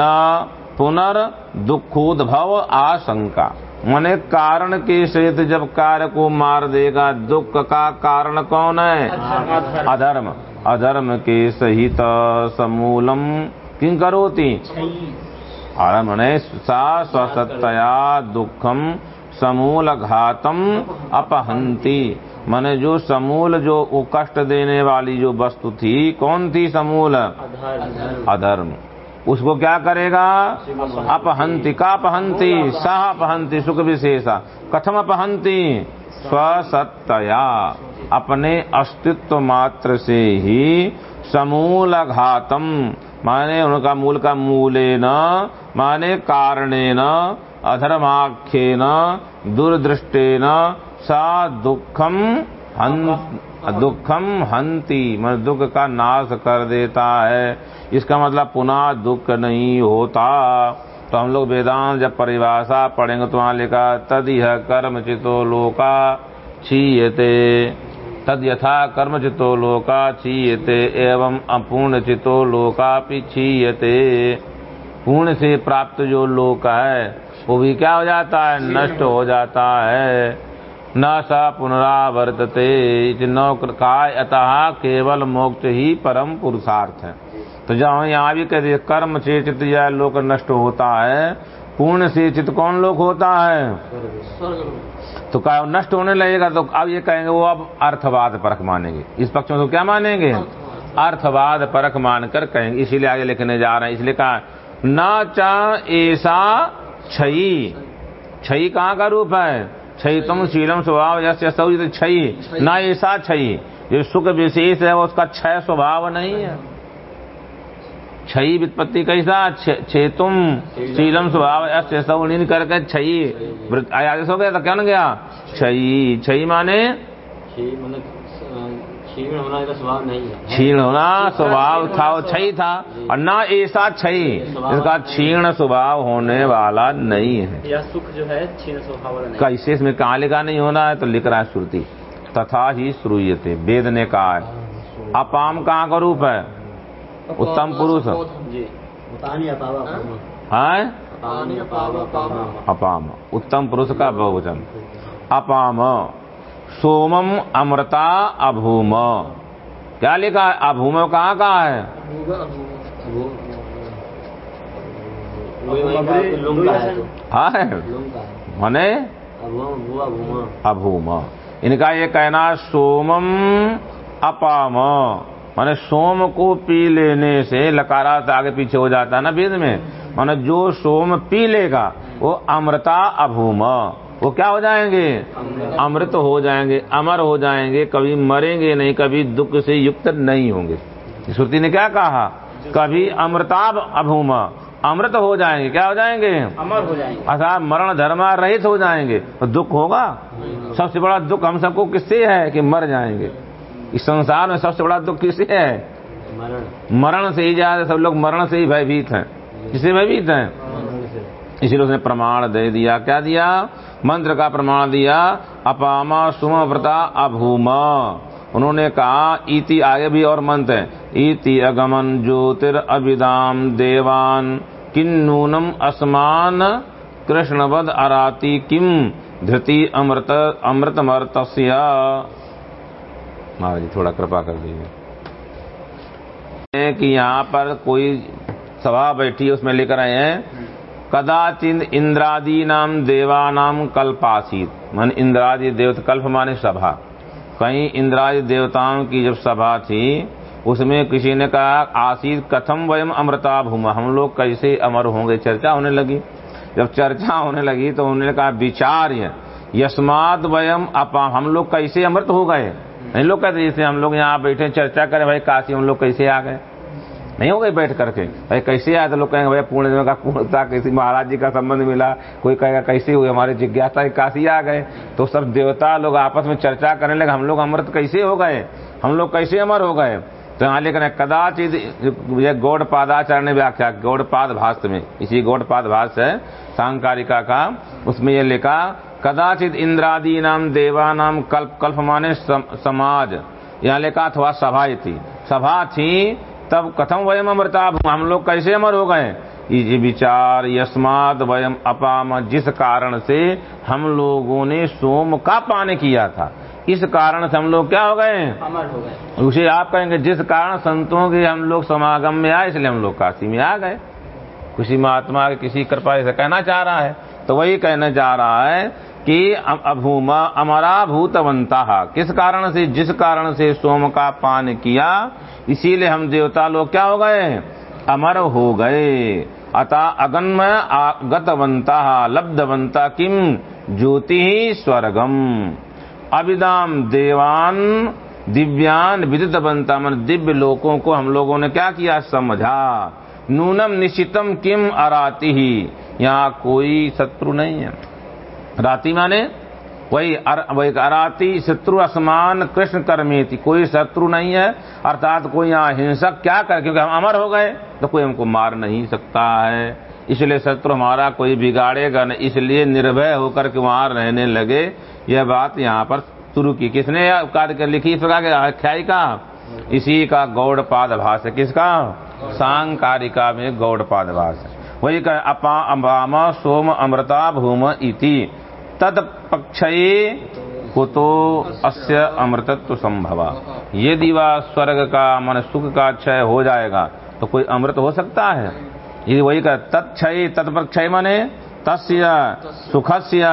पुनर दुखोद्भव आशंका। मने कारण के सहित जब कार्य को मार देगा दुख का कारण कौन है? अधर्म। अधर्म। के सहित समूलम किं करोति? मने सा स्वसत्तया दुखम समूल घातम अपहंती मने जो समूल जो कष्ट देने वाली जो वस्तु थी कौन थी समूल? अधर्म। उसको क्या करेगा? अपहंती। का अपहंति? सह अपहंति, सुख विशेषा। कथम अपहंती? स्वसत्तया। अपने अस्तित्व मात्र से ही समूल घातम माने उनका मूल का मूले न माने कारणे न अधर्माख्ये न दुर्दृष्टे न सा दुखम दुखम हंति मन दुख का नाश कर देता है। इसका मतलब पुनः दुख नहीं होता। तो हम लोग वेदांत जब परिभाषा पढ़ेंगे तो वहाँ लिखा तद यह कर्म चितो लोका क्षीयते तद यथा कर्म चितो लोका क्षीयते एवं अपूर्ण चितो लोका क्षीयते पूर्ण से प्राप्त जो लोक है वो भी क्या हो जाता है? नष्ट हो जाता है। न स पुनरावर्तते नौकाय अतः केवल मोक्ष ही परम पुरुषार्थ है। तो जब हम यहाँ भी कहते कर्म से यह लोक नष्ट होता है पूर्ण से चित कौन लोक होता है? तो क्या नष्ट होने लगेगा तो अब ये कहेंगे, वो अब अर्थवाद परख मानेंगे। इस पक्ष में तो क्या मानेंगे? अर्थवाद परख मानकर कहेंगे। इसीलिए आगे लिखने जा रहे हैं। इसलिए कहा, न चा ऐसा छई। छई कहाँ का रूप है? छई तुम शीलम स्वभाव जैसे सौजित छई। ना ऐसा छई। जो सुख विशेष है उसका क्षय स्वभाव नहीं है। छई वित्पत्ति कैसा छेतुम शीलम स्वभाव ऐसे सौनीन करके छई। आयादेश हो गया तो क्या न गया? छई। छई माने क्षीण होना इसका स्वभाव नहीं है। क्षीण होना स्वभाव था वो छई था और ना ऐसा छई इसका क्षीण स्वभाव होने वाला नहीं है। यह सुख जो है क्षीण स्वभाव वाला नहीं। कैसे इसमें कहाँ लिखा नहीं होना है तो लिख रहा है श्रुति। तथा ही श्रूयते वेद ने कहा है अपाम कहाँ का रूप है? उत्तम पुरुष। जी है पावा अपाम। उत्तम पुरुष का बहुवचन। अपाम। सोमम अमृता अभूम। क्या लिखा है? अभूम कहाँ कहाँ है? है, है तो। हाँ है। मने? अभूम इनका ये कहना सोमम अपाम। माने सोम को पी लेने से लकारा आगे पीछे हो जाता है ना वेद में। माने जो सोम पी लेगा वो अमृता अभूम। वो क्या हो जाएँगे? अमृत हो जाएँगे अमर हो जाएँगे कभी मरेंगे नहीं कभी दुख से युक्त नहीं होंगे। श्रुति ने क्या कहा? कभी अमृताब अभूमा अमृत हो जाएँगे क्या हो जाएँगे? अमर हो जाएँगे। अर्थात मरण धर्मा रहित हो जाएँगे। तो दुख होगा? सबसे बड़ा दुख हम सबको किससे है कि मर जाएँगे? इस संसार में सबसे बड़ा दुख किससे है? मरण। मरण से ही ज़्यादा सब लोग मरण से ही भयभीत हैं। किससे भयभीत हैं? इसीलिए उसने प्रमाण दे दिया। क्या दिया? मंत्र का प्रमाण दिया, अपामा सुम व्रता अभूम। उन्होंने कहा, इति आगे भी और मंत्र है। इति अगमन ज्योतिर अभिदाम देवान। किन्नूनम असमान कृष्णवद अराति किम धृति अमृत, अमृतमर्तस्य। महाराज जी, थोड़ा कृपा कर दीजिए। कि यहाँ पर कोई सभा बैठी है, उसमें लेकर आए हैं। कदाचित इंद्रादी नाम देवा नाम कल्पासीत। मन इंद्रादि देवता कल्प माने सभा। कहीं इंद्रादि देवताओं की जब सभा थी, उसमें किसी ने कहा, आसीत कथम वयम अमृता भूम। हम लोग कैसे अमर होंगे? चर्चा होने लगी। जब चर्चा होने लगी तो उन्होंने कहा विचार यस्मात वयम अपा। हम लोग कैसे अमृत हो गए? लोग कहते जैसे हम लोग यहाँ बैठे चर्चा करें, भाई काशी हम लोग कैसे आ गए? नहीं हो गए बैठ करके। भाई कैसे आए तो लोग कहेंगे भैया पूर्ण का पूर्णता किसी महाराज जी का संबंध मिला। कोई कहेगा कैसे हुई हमारी जिज्ञासा काशी आ गए। तो सब देवता लोग आपस में चर्चा करने लगे हम लोग अमृत कैसे हो गए? हम लोग कैसे अमर हो गए? तो यहाँ लेकर कदाचित ये गौड़पादाचार्य ने व्याख्या गौड़पाद भाष्य में। इसी गौड़पाद भाष्य है सांकारिका का। उसमें ये लिखा कदाचित इंद्रादी नाम देवा नाम कल्प कल्प माने सम, समाज। यहाँ लिखा अथवा सभा थी। सभा थी तब कथम वयम अमृता हम लोग कैसे अमर हो गए? ये विचार यस्माद वयम अपाम जिस कारण से हम लोगों ने सोम का पान किया था। इस कारण से हम लोग क्या हो गए? अमर हो गए। उसे आप कहेंगे जिस कारण संतों के हम लोग समागम में आए इसलिए हम लोग काशी में आ गए। किसी महात्मा के किसी कृपा से कहना चाह रहा है। तो वही कहना चाह रहा है कि अभूमा अमरा भूतवंता किस कारण से, जिस कारण से सोम का पान किया, इसीलिए हम देवता लोग क्या हो गए अमर हो गए। अतः अगन्म गतवंता लब्धवंता किम ज्योति ही स्वर्गम। अविदाम देवान, दिव्यान विदित बनता मन दिव्य लोकों को हम लोगों ने क्या किया? समझा। नूनम निश्चितम किम अराती ही? यहाँ कोई शत्रु नहीं है। राति माने वही अर, वही अराती शत्रु असमान कृष्ण कर्मी थी। कोई शत्रु नहीं है अर्थात कोई यहाँ हिंसक क्या कर क्योंकि हम अमर हो गए तो कोई हमको मार नहीं सकता है। इसलिए शत्रु हमारा कोई बिगाड़ेगा नहीं इसलिए निर्भय होकर के वहाँ रहने लगे। यह बात यहाँ पर शुरू की। किसने कार्य कर लिखी? इस प्रकार के इसी का गौड़पाद भाष है किसका? सांकारिका में गौड़पाद भाष है वही अपा अम्बामा सोम अमृता भूम इति। तत्पक्षये कुतो अस्य अमृतत्व संभवा यदि वह स्वर्ग का मन सुख का क्षय हो जाएगा तो कोई अमृत हो सकता है। यदि वही कह, तत्क्षय तत्प्रक्षय मने, तस्य, सुखस्य,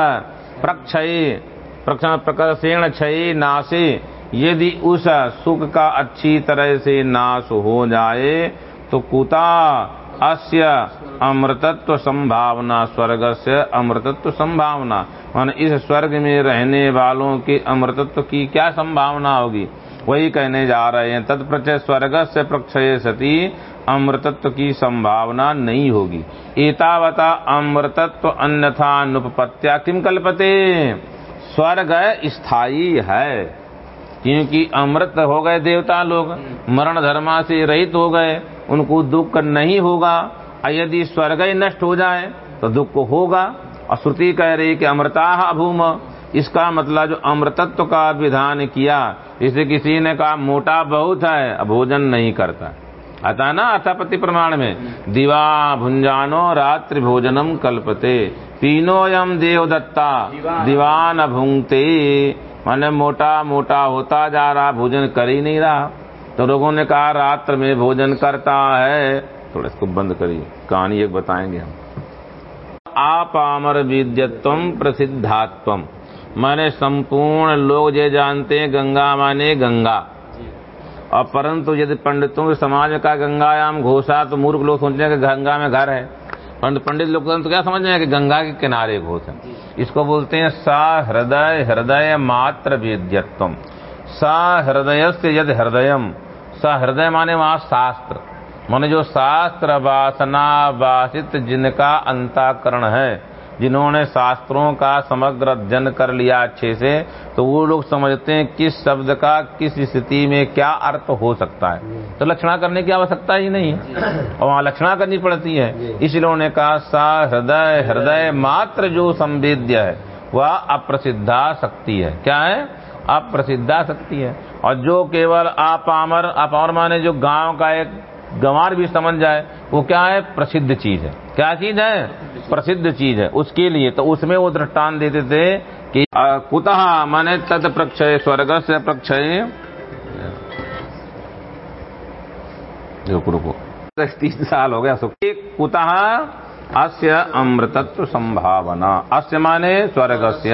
प्रक्षय प्रकर्षेण क्षय नाशे यदि उस सुख का अच्छी तरह से नाश हो जाए तो कुता अस्य अमृतत्व संभावना स्वर्ग से अमृतत्व संभावना मान इस स्वर्ग में रहने वालों की अमृतत्व की क्या संभावना होगी? वही कहने जा रहे हैं तत्प्रचय स्वर्ग से प्रक्षय सती अमृतत्व की संभावना नहीं होगी। एतावता अमृतत्व अन्यथा अनुपत्या किम कल्पते? स्वर्ग स्थायी है। क्योंकि अमृत हो गए देवता लोग मरण धर्मा से रहित हो गए उनको दुख नहीं होगा। यदि स्वर्ग ही नष्ट हो जाए तो दुख को होगा। और श्रुति कह रही कि अमृता अभूम। इसका मतलब जो अमृतत्व का विधान किया इसे किसी ने कहा मोटा बहुत है भोजन नहीं करता। अतः ना अथापति प्रमाण में? दिवा भुंजानो रात्रि भोजनम कल्पते तीनो यम देवदत्ता दीवान भूंगते। माने मोटा मोटा होता जा रहा भोजन कर ही नहीं रहा। तो लोगों ने कहा रात्र में भोजन करता है। थोड़ा इसको बंद करिए कहानी एक बताएँगे हम। आप अमर विद्यत्व प्रसिद्धात्व। माने संपूर्ण लोग ये जानते हैं गंगा माने गंगा। और परंतु यदि पंडितों के समाज का गंगायाम घोषा तो मूर्ख लोग सोचते हैं कि गंगा में घर है। पंडित पंडित लोग तो क्या समझ रहे हैं कि गंगा के किनारे घोष है? इसको बोलते हैं सा हृदय हृदय मात्र वेद्यत्व। सा हृदय से यद हृदय, सा हृदय माने वहाँ शास्त्र। माने जो शास्त्र वासना वासित जिनका अंताकरण है जिन्होंने शास्त्रों का समग्र अध्ययन कर लिया अच्छे से तो वो लोग समझते हैं किस शब्द का किस स्थिति में क्या अर्थ हो सकता है। तो लक्षणा करने की आवश्यकता ही नहीं है। और वहाँ लक्षणा करनी पड़ती है। इसलिए उन्होंने कहा, सा हृदय हृदय मात्र जो संवेद्य है, वह अप्रसिद्धा शक्ति है। क्या है? अप्रसिद्धा शक्ति है। और जो केवल अपामर अपामर माने जो गाँव का एक गंवार भी समझ जाए, वो क्या है? प्रसिद्ध चीज़ है। क्या चीज़ है? प्रसिद्ध चीज़ है। उसके लिए तो उसमें वो दृष्टान देते थे कि कुतः माने तद प्रक्षय स्वर्ग से प्रक्षय। रुको रुको। तीन साल हो गया, सुख। कुतः अस्य अमृतत्व संभावना। अस्य माने स्वर्गस्य।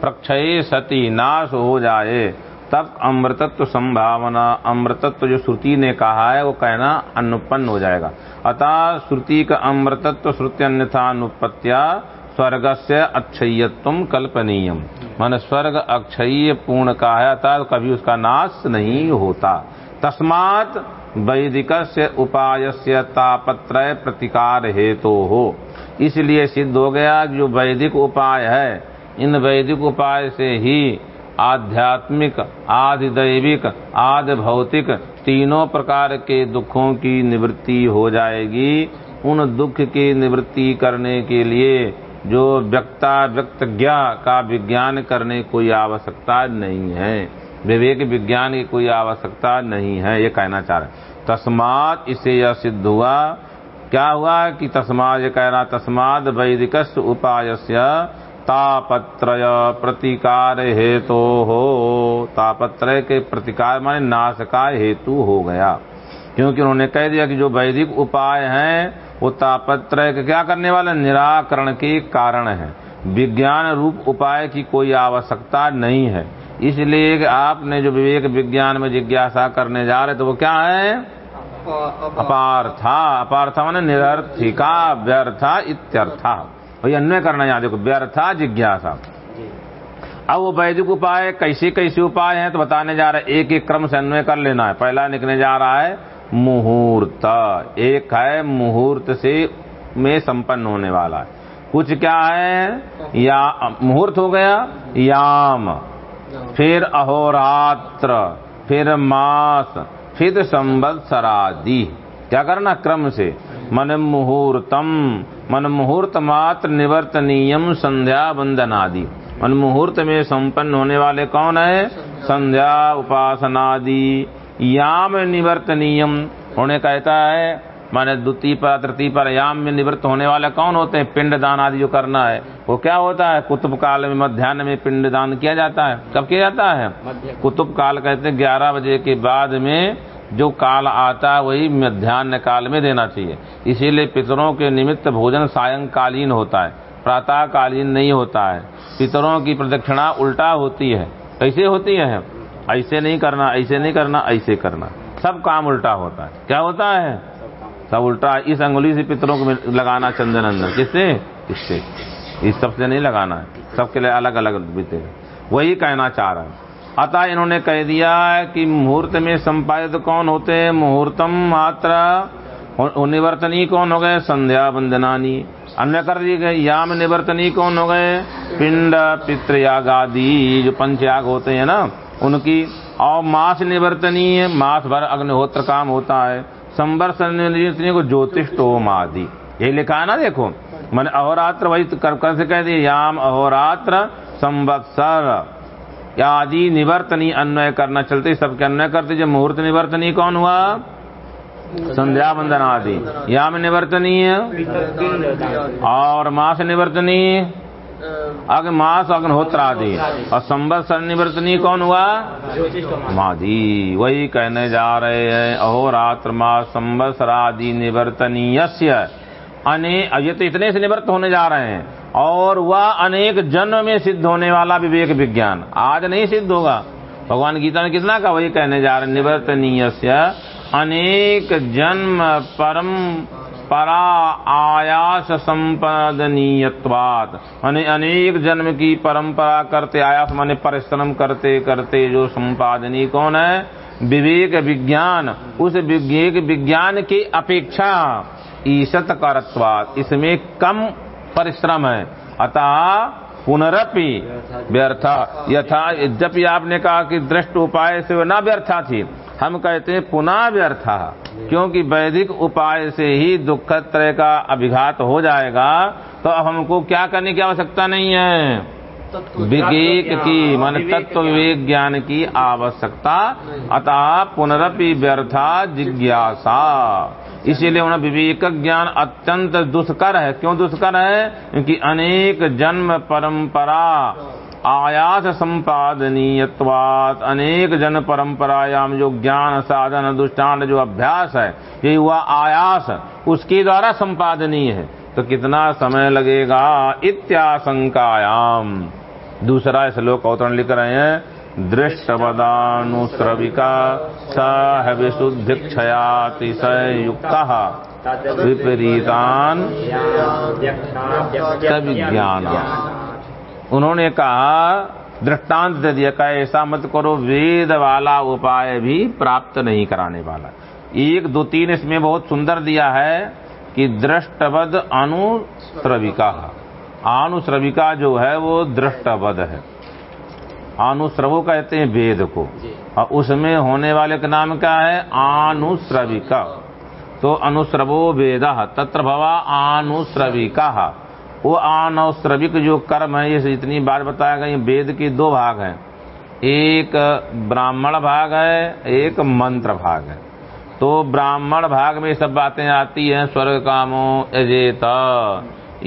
प्रक्षय सती नाश हो जाए। तब अमृतत्व संभावना, अमृतत्व जो श्रुति ने कहा है, वो कहना अनुपन्न हो जाएगा। अतः श्रुति का अमृतत्व श्रुति अन्यथा अनुपत्या स्वर्ग से अक्षयत्व कल्पनीयम। मन स्वर्ग अक्षय पूर्ण का है, अतः कभी उसका नाश नहीं होता। तस्मात वैदिक से उपाय से तापत्रय प्रतिकार हेतु। हो इसलिए सिद्ध हो गया, जो वैदिक उपाय है, इन वैदिक उपाय से ही आध्यात्मिक आदि दैविक आदि भौतिक तीनों प्रकार के दुखों की निवृत्ति हो जाएगी। उन दुख की निवृत्ति करने के लिए जो व्यक्ता व्यक्त ज्ञा का विज्ञान करने कोई आवश्यकता नहीं है। विवेक विज्ञान की कोई आवश्यकता नहीं है, ये कहना चाह रहे तस्मात इसे यह सिद्ध हुआ। क्या हुआ कि तस्मात, ये कहना रहा तस्माद वैदिक उपाय तापत्रय प्रतिकार हेतु हो। तापत्रय के प्रतिकार माने नाश का हेतु हो गया। क्योंकि उन्होंने कह दिया कि जो वैदिक उपाय हैं वो तापत्रय के क्या करने वाले निराकरण के कारण है। विज्ञान रूप उपाय की कोई आवश्यकता नहीं है। इसलिए आपने जो विवेक विज्ञान में जिज्ञासा करने जा रहे तो वो क्या है? अपार्था। अपार्था। माने निरर्थिका व्यर्था इत्यर्था। वही अन्वय करना यहाँ देखो व्यर्था जिज्ञासा। अब वो वैदिक उपाय कैसे कैसे उपाय हैं तो बताने जा रहे हैं एक एक क्रम से अन्वय कर लेना है। पहला निकलने जा रहा है मुहूर्त। एक है मुहूर्त से में संपन्न होने वाला है। कुछ क्या है? या मुहूर्त हो गया याम। फिर अहोरात्र फिर मास फिर संवत्सरादि। क्या करना? क्रम से। मन मुहूर्तम। मन मुहूर्त मात्र निवर्तनीयम संध्या बंदन आदि मन मुहूर्त में संपन्न होने वाले कौन है? संध्या उपासनादि। याम निवर्तनीयम होने कहता है माने द्वितीय पर तृतीय पर याम में निवृत्त होने वाले कौन होते हैं? पिंड दान आदि जो करना है वो क्या होता है? कुतुब काल में मध्यान्ह में पिंड दान किया जाता है। कब किया जाता है? कुतुब काल कहते हैं ग्यारह बजे के बाद में जो काल आता है वही मध्यान्ह काल में देना चाहिए। इसीलिए पितरों के निमित्त भोजन सायंकालीन होता है प्रातःकालीन नहीं होता है। पितरों की प्रदक्षिणा उल्टा होती है। कैसे होती है? ऐसे नहीं करना ऐसे नहीं करना ऐसे करना। सब काम उल्टा होता है। क्या होता है? सब उल्टा इस अंगुली से पितरों को लगाना चंदन अंदर किससे? इससे इस सबसे नहीं लगाना। है सबके लिए अलग अलग बीते वही कहना चाह रहा है। अतः इन्होंने कह दिया कि मुहूर्त में संपादित कौन होते हैं? मुहूर्तम मात्र निवर्तनी कौन हो गए? संध्या वंदनानी। अन्य कर दिए गए। याम निवर्तनी कौन हो गए? पिंड पितृयाग आदि जो पंचयाग होते हैं ना, उनकी। और मास निवर्तनी मास भर अग्निहोत्र काम होता है। संवर्ष निवर्तनी को ज्योतिष टोम आदि यही लिखा है ना देखो मैंने अहोरात्र वही कर, कर से कह दिया याम अहोरात्र संवत्सर। आदि निवर्तनी अन्वय करना चलते सबके अन्वय करते जब मुहूर्त निवर्तनी कौन हुआ? संध्या वंदन आदि याम निवर्तनी और मास निवर्तनी अग्न मास अग्निहोत्र आदि और संवत्सर निवर्तनी कौन हुआ? मादी वही कहने जा रहे हैं अहोरात्र मास संवत्सर आदि निवर्तनीय अने ये तो इतने से निवृत्त होने जा रहे हैं। और वह अनेक जन्म में सिद्ध होने वाला विवेक विज्ञान। आज नहीं सिद्ध होगा। भगवान गीता में कितना का वही कहने जा रहे हैं निवर्तनीय अनेक जन्म परम परा आयास संपादनीयत्वात माने अनेक जन्म की परंपरा करते, आयास माने परिश्रम करते करते जो संपादनी कौन है? विवेक विज्ञान। उस विवेक विज्ञान की अपेक्षा ईशत करत्वात इसमें कम परिश्रम है। अतः पुनरपि व्यर्था। यथा जब आपने कहा कि दृष्ट उपाय से वह न व्यर्था थी, हम कहते हैं पुनः व्यर्था। क्योंकि वैदिक उपाय से ही दुख त्रय का अभिघात हो जाएगा तो अब हमको क्या करने की आवश्यकता नहीं है? विवेक की, मान तत्व विवेक ज्ञान की आवश्यकता। अतः पुनरपि व्यर्था जिज्ञासा। इसीलिए उन्हें विवेक ज्ञान अत्यंत दुष्कर है। क्यों दुष्कर है? क्योंकि अनेक जन्म परंपरा आयास संपादनीयत्वात। अनेक जन परंपरायाम जो ज्ञान, साधन, अनुष्ठान, जो अभ्यास है ये हुआ आयास। उसके द्वारा संपादनीय है। तो कितना समय लगेगा? इत्याशंकायाम। दूसरा श्लोक अवतरण लिख रहे हैं। दृष्टवदानुश्रविका सह विशुद्धि क्षयातिशय युक्त विपरीतान सविज्ञान उन्होंने कहा, दृष्टांत दे दिया का ऐसा मत करो, वेद वाला उपाय भी प्राप्त नहीं कराने वाला। एक, दो, तीन इसमें बहुत सुंदर दिया है कि दृष्टवद अनुश्रविका अनुश्रविका जो है, वो दृष्टवद है। अनुश्रवो कहते हैं वेद को। और उसमें होने वाले का नाम क्या है? अनुश्रविका तो अनुश्रवो वेद तत्र भवा अनुश्रविका वो अनुश्रविक जो कर्म है ये इतनी बार बताया गया वेद के दो भाग हैं। एक ब्राह्मण भाग है एक मंत्र भाग है। तो ब्राह्मण भाग में सब बातें आती हैं स्वर्ग कामो अजेत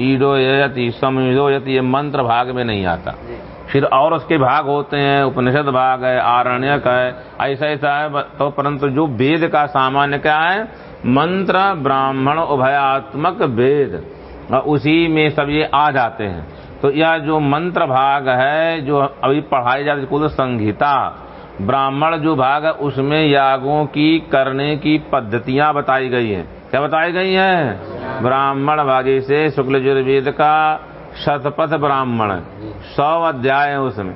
ईडो यति समिदो यति ये मंत्र भाग में नहीं आता। फिर और उसके भाग होते हैं, उपनिषद भाग है, आरण्यक है, ऐसा ऐसा है तो परंतु जो वेद का सामान्य क्या है? मंत्र ब्राह्मण उभयात्मक वेद। उसी में सब ये आ जाते हैं। तो यह जो मंत्र भाग है, जो अभी पढ़ाई जाती है संहिता, ब्राह्मण जो भाग है, उसमें यागों की करने की पद्धतियाँ बताई गई हैं। क्या बताई गई हैं? ब्राह्मण भागी से शुक्ल यजुर्वेद का शतपथ ब्राह्मण। सौ अध्याय है उसमें।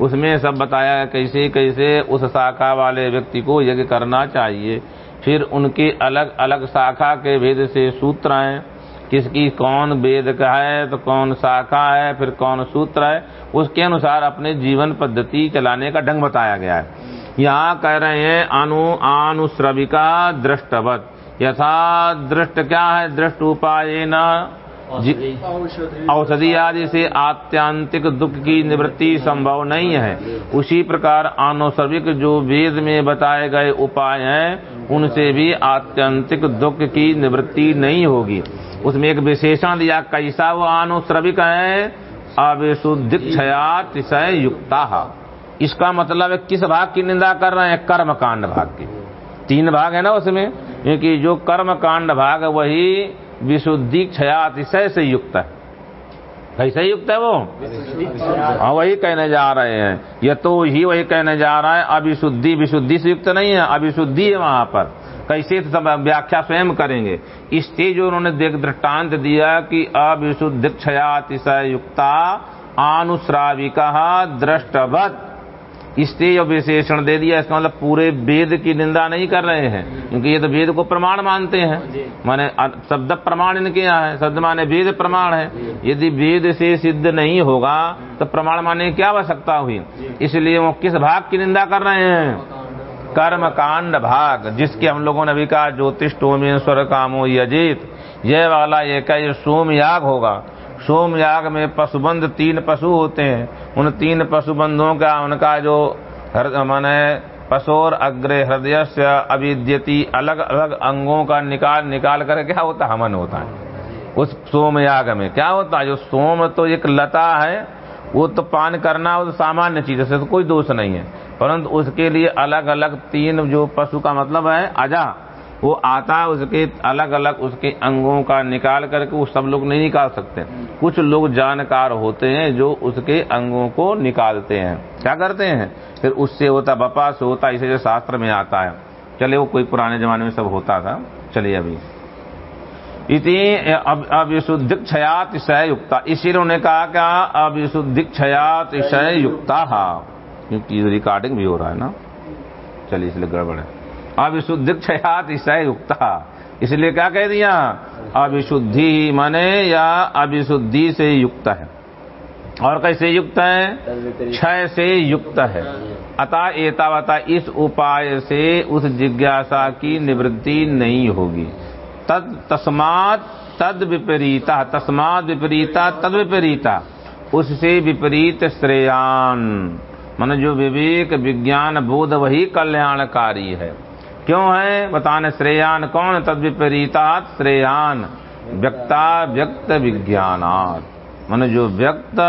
उसमें सब बताया कैसे कैसे उस शाखा वाले व्यक्ति को यज्ञ करना चाहिए। फिर उनके अलग अलग शाखा के भेद से सूत्र हैं। किसकी कौन वेद का है तो कौन शाखा है फिर कौन सूत्र है उसके अनुसार अपने जीवन पद्धति चलाने का ढंग बताया गया है। यहाँ कह रहे हैं अनु अनुश्रविका दृष्टवत। यथा दृष्ट क्या है? दृष्ट उपाय न औषधि आदि से आत्यांतिक दुख की निवृत्ति संभव नहीं है। उसी प्रकार अनुसर्विक जो वेद में बताए गए उपाय हैं, उनसे भी आत्यंतिक दुख की निवृत्ति नहीं होगी। उसमें एक विशेषण दिया, कैसा वो आनुश्रविक है? अविशुद्धि क्षयातिशय युक्ता। इसका मतलब है, किस भाग की निंदा कर रहे हैं? कर्म कांड भाग की। तीन भाग है ना उसमें? क्योंकि जो कर्म कांड भाग वही विशुद्धि क्षयातिशय से युक्त है। कैसे युक्त है वो? हाँ वही कहने जा रहे हैं। ये तो ही वही कहने जा रहा है अभिशुद्धि विशुद्धि से युक्त नहीं है अभिशुद्धि है वहाँ पर। कैसे व्याख्या स्वयं करेंगे? इससे जो उन्होंने देख दृष्टांत दिया कि अविशुद्ध क्षयातिशय युक्ता आनुश्राविका दृष्टवत। इससे जो विशेषण दे दिया इसका मतलब पूरे वेद की निंदा नहीं कर रहे हैं क्योंकि ये तो वेद को प्रमाण मानते हैं। माने शब्द प्रमाण इनके यहाँ है शब्द माने वेद प्रमाण है। यदि वेद से सिद्ध नहीं होगा तो प्रमाण माने क्या आवश्यकता हुई? इसलिए वो किस भाग की निंदा कर रहे हैं? कर्म कांड भाग जिसके हम लोगों ने अभी कहा ज्योतिष स्वर कामो यजित यह वाला एक सोम याग होगा। सोम याग में पशुबंध तीन पशु होते हैं। उन तीन पशुबंधों का उनका जो माने पशोर अग्रे हृदय से अविद्यति अलग अलग अंगों का निकाल निकाल कर क्या होता है? हमन होता है। उस सोम याग में क्या होता है? जो सोम तो एक लता है, वो तो पान करना वो तो सामान्य चीज़ है तो कोई दोष नहीं है। परंतु उसके लिए अलग अलग तीन जो पशु का मतलब है अजा वो आता है उसके अलग अलग उसके अंगों का निकाल करके वो सब लोग नहीं निकाल सकते। कुछ लोग जानकार होते हैं जो उसके अंगों को निकालते हैं। क्या करते हैं? फिर उससे होता बपा से होता, इसे जो शास्त्र में आता है। चले वो कोई पुराने जमाने में सब होता था। चलिए अभी। इति अविशुद्धि क्षयातिशय युक्ता इसीलिए उन्होंने कहा क्या अविशुद्धि क्षयातिशय युक्ता रिकॉर्डिंग भी हो रहा है ना। चलिए, इसलिए गड़बड़ है। अविशुद्धि क्षयात ईसाई युक्ता इसलिए क्या कह दिया? अविशुद्धि माने या अविशुद्धि से युक्त है। और कैसे युक्त है? क्षय से युक्त है। अतः एतावता इस उपाय से उस जिज्ञासा की निवृत्ति नहीं होगी। तद तस्मात तद विपरीता, तस्मात विपरीता, तद विपरीता। उससे विपरीत श्रेयान। मन जो विवेक, विज्ञान, बोध, वही कल्याणकारी है। क्यों है? बताने श्रेयान, कौन तद विपरीतात? श्रेयान, व्यक्ता, व्यक्त विज्ञानात। मन जो व्यक्त,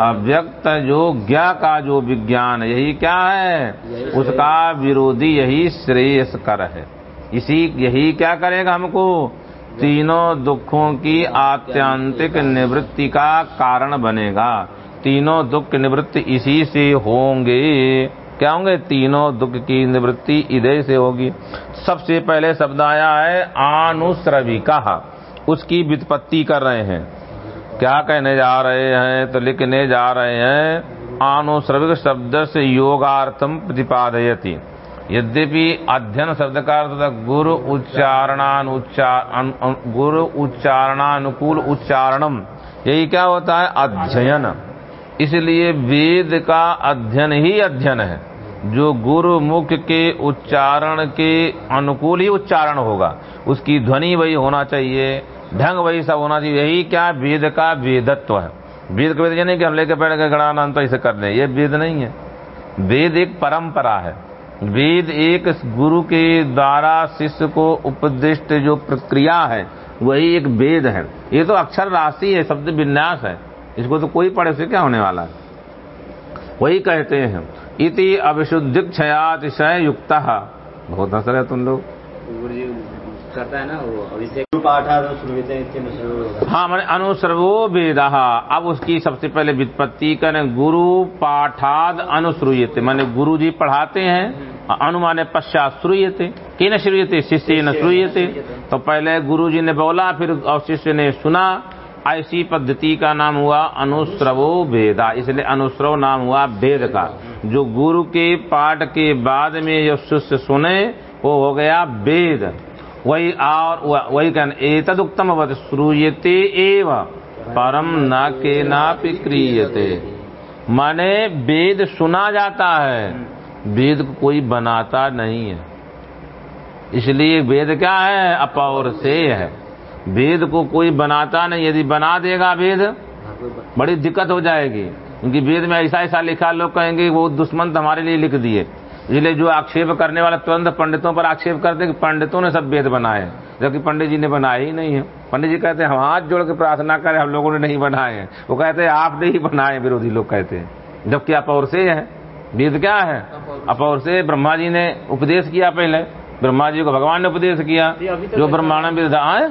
अव्यक्त जो ज्ञा का जो विज्ञान, यही क्या है? उसका विरोधी यही श्रेयस्कर है। इसी, यही क्या करेगा हमको? तीनों दुखों की आत्यंतिक निवृत्ति का कारण बनेगा। तीनों दुख निवृत्ति इसी से होंगे। क्या होंगे? तीनों दुख की निवृत्ति इधर से होगी। सबसे पहले शब्द आया है आनुश्रविका उसकी वित्पत्ति कर रहे हैं। क्या कहने जा रहे हैं? तो लिखने जा रहे हैं आनुश्रविक शब्द से योगार्थम प्रतिपादयति। यद्यपि अध्ययन शब्द का अर्थ गुरु उच्चारणानुच्चार गुरु उच्चारणानुकूल उच्चारणम यही क्या होता है? अध्ययन। इसलिए वेद का अध्ययन ही अध्ययन है। जो गुरु मुख के उच्चारण के अनुकूल ही उच्चारण होगा। उसकी ध्वनि वही होना चाहिए, ढंग वही सब होना चाहिए। यही क्या वेद का वेदत्व है। वेद का वेद ये नहीं कि हम लेके बैठ के गणानंद तो इसे कर दें ये वेद नहीं है। वेद एक परंपरा है। वेद एक गुरु के द्वारा शिष्य को उपदिष्ट जो प्रक्रिया है, वही एक वेद है। ये तो अक्षर राशि है, शब्द विन्यास है। इसको तो कोई पढ़े से क्या होने वाला है? वही कहते हैं। इति अविशुद्धि क्षयातिशय युक्त। बहुत हंस रहे तुम लोग। करता है ना वो अभिषेक। पाठा हाँ मैंने अनुश्रवो वेद। अब उसकी सबसे पहले वित्पत्ति करें गुरु पाठाद अनुश्रूयते मैंने गुरु जी पढ़ाते हैं अनुमाने पश्चात श्रूयते कि न श्रूयते शिष्य न श्रूयते तो पहले गुरु जी ने बोला फिर और शिष्य ने सुना। ऐसी पद्धति का नाम हुआ अनुश्रवो वेदा। इसलिए अनुश्रव नाम हुआ वेद का। जो गुरु के पाठ के बाद में जो शिष्य सुने, वो हो गया वेद। वही और वही कहना एतद उत्तम श्रूयते एव, परम न के नापि क्रियते। माने वेद सुना जाता है, वेद को कोई बनाता नहीं है। इसलिए वेद क्या है? अपौर से है। वेद को कोई बनाता नहीं यदि बना देगा वेद बड़ी दिक्कत हो जाएगी। क्योंकि वेद में ऐसा ऐसा लिखा लोग कहेंगे वो दुश्मन हमारे लिए लिख दिए। इसलिए जो आक्षेप करने वाला तुरंत पंडितों पर आक्षेप करते कि पंडितों ने सब वेद बनाए जबकि पंडित जी ने बनाए ही नहीं है। पंडित जी कहते हैं हम हाथ जोड़ के प्रार्थना करें हम लोगों ने नहीं बनाए हैं। वो कहते हैं आपने ही बनाए विरोधी लोग कहते हैं। जबकि अपौर से है। वेद क्या है? अपौर से ब्रह्मा जी ने उपदेश किया पहले। ब्रह्मा जी को भगवान ने उपदेश किया जो ब्रह्मांड में आए।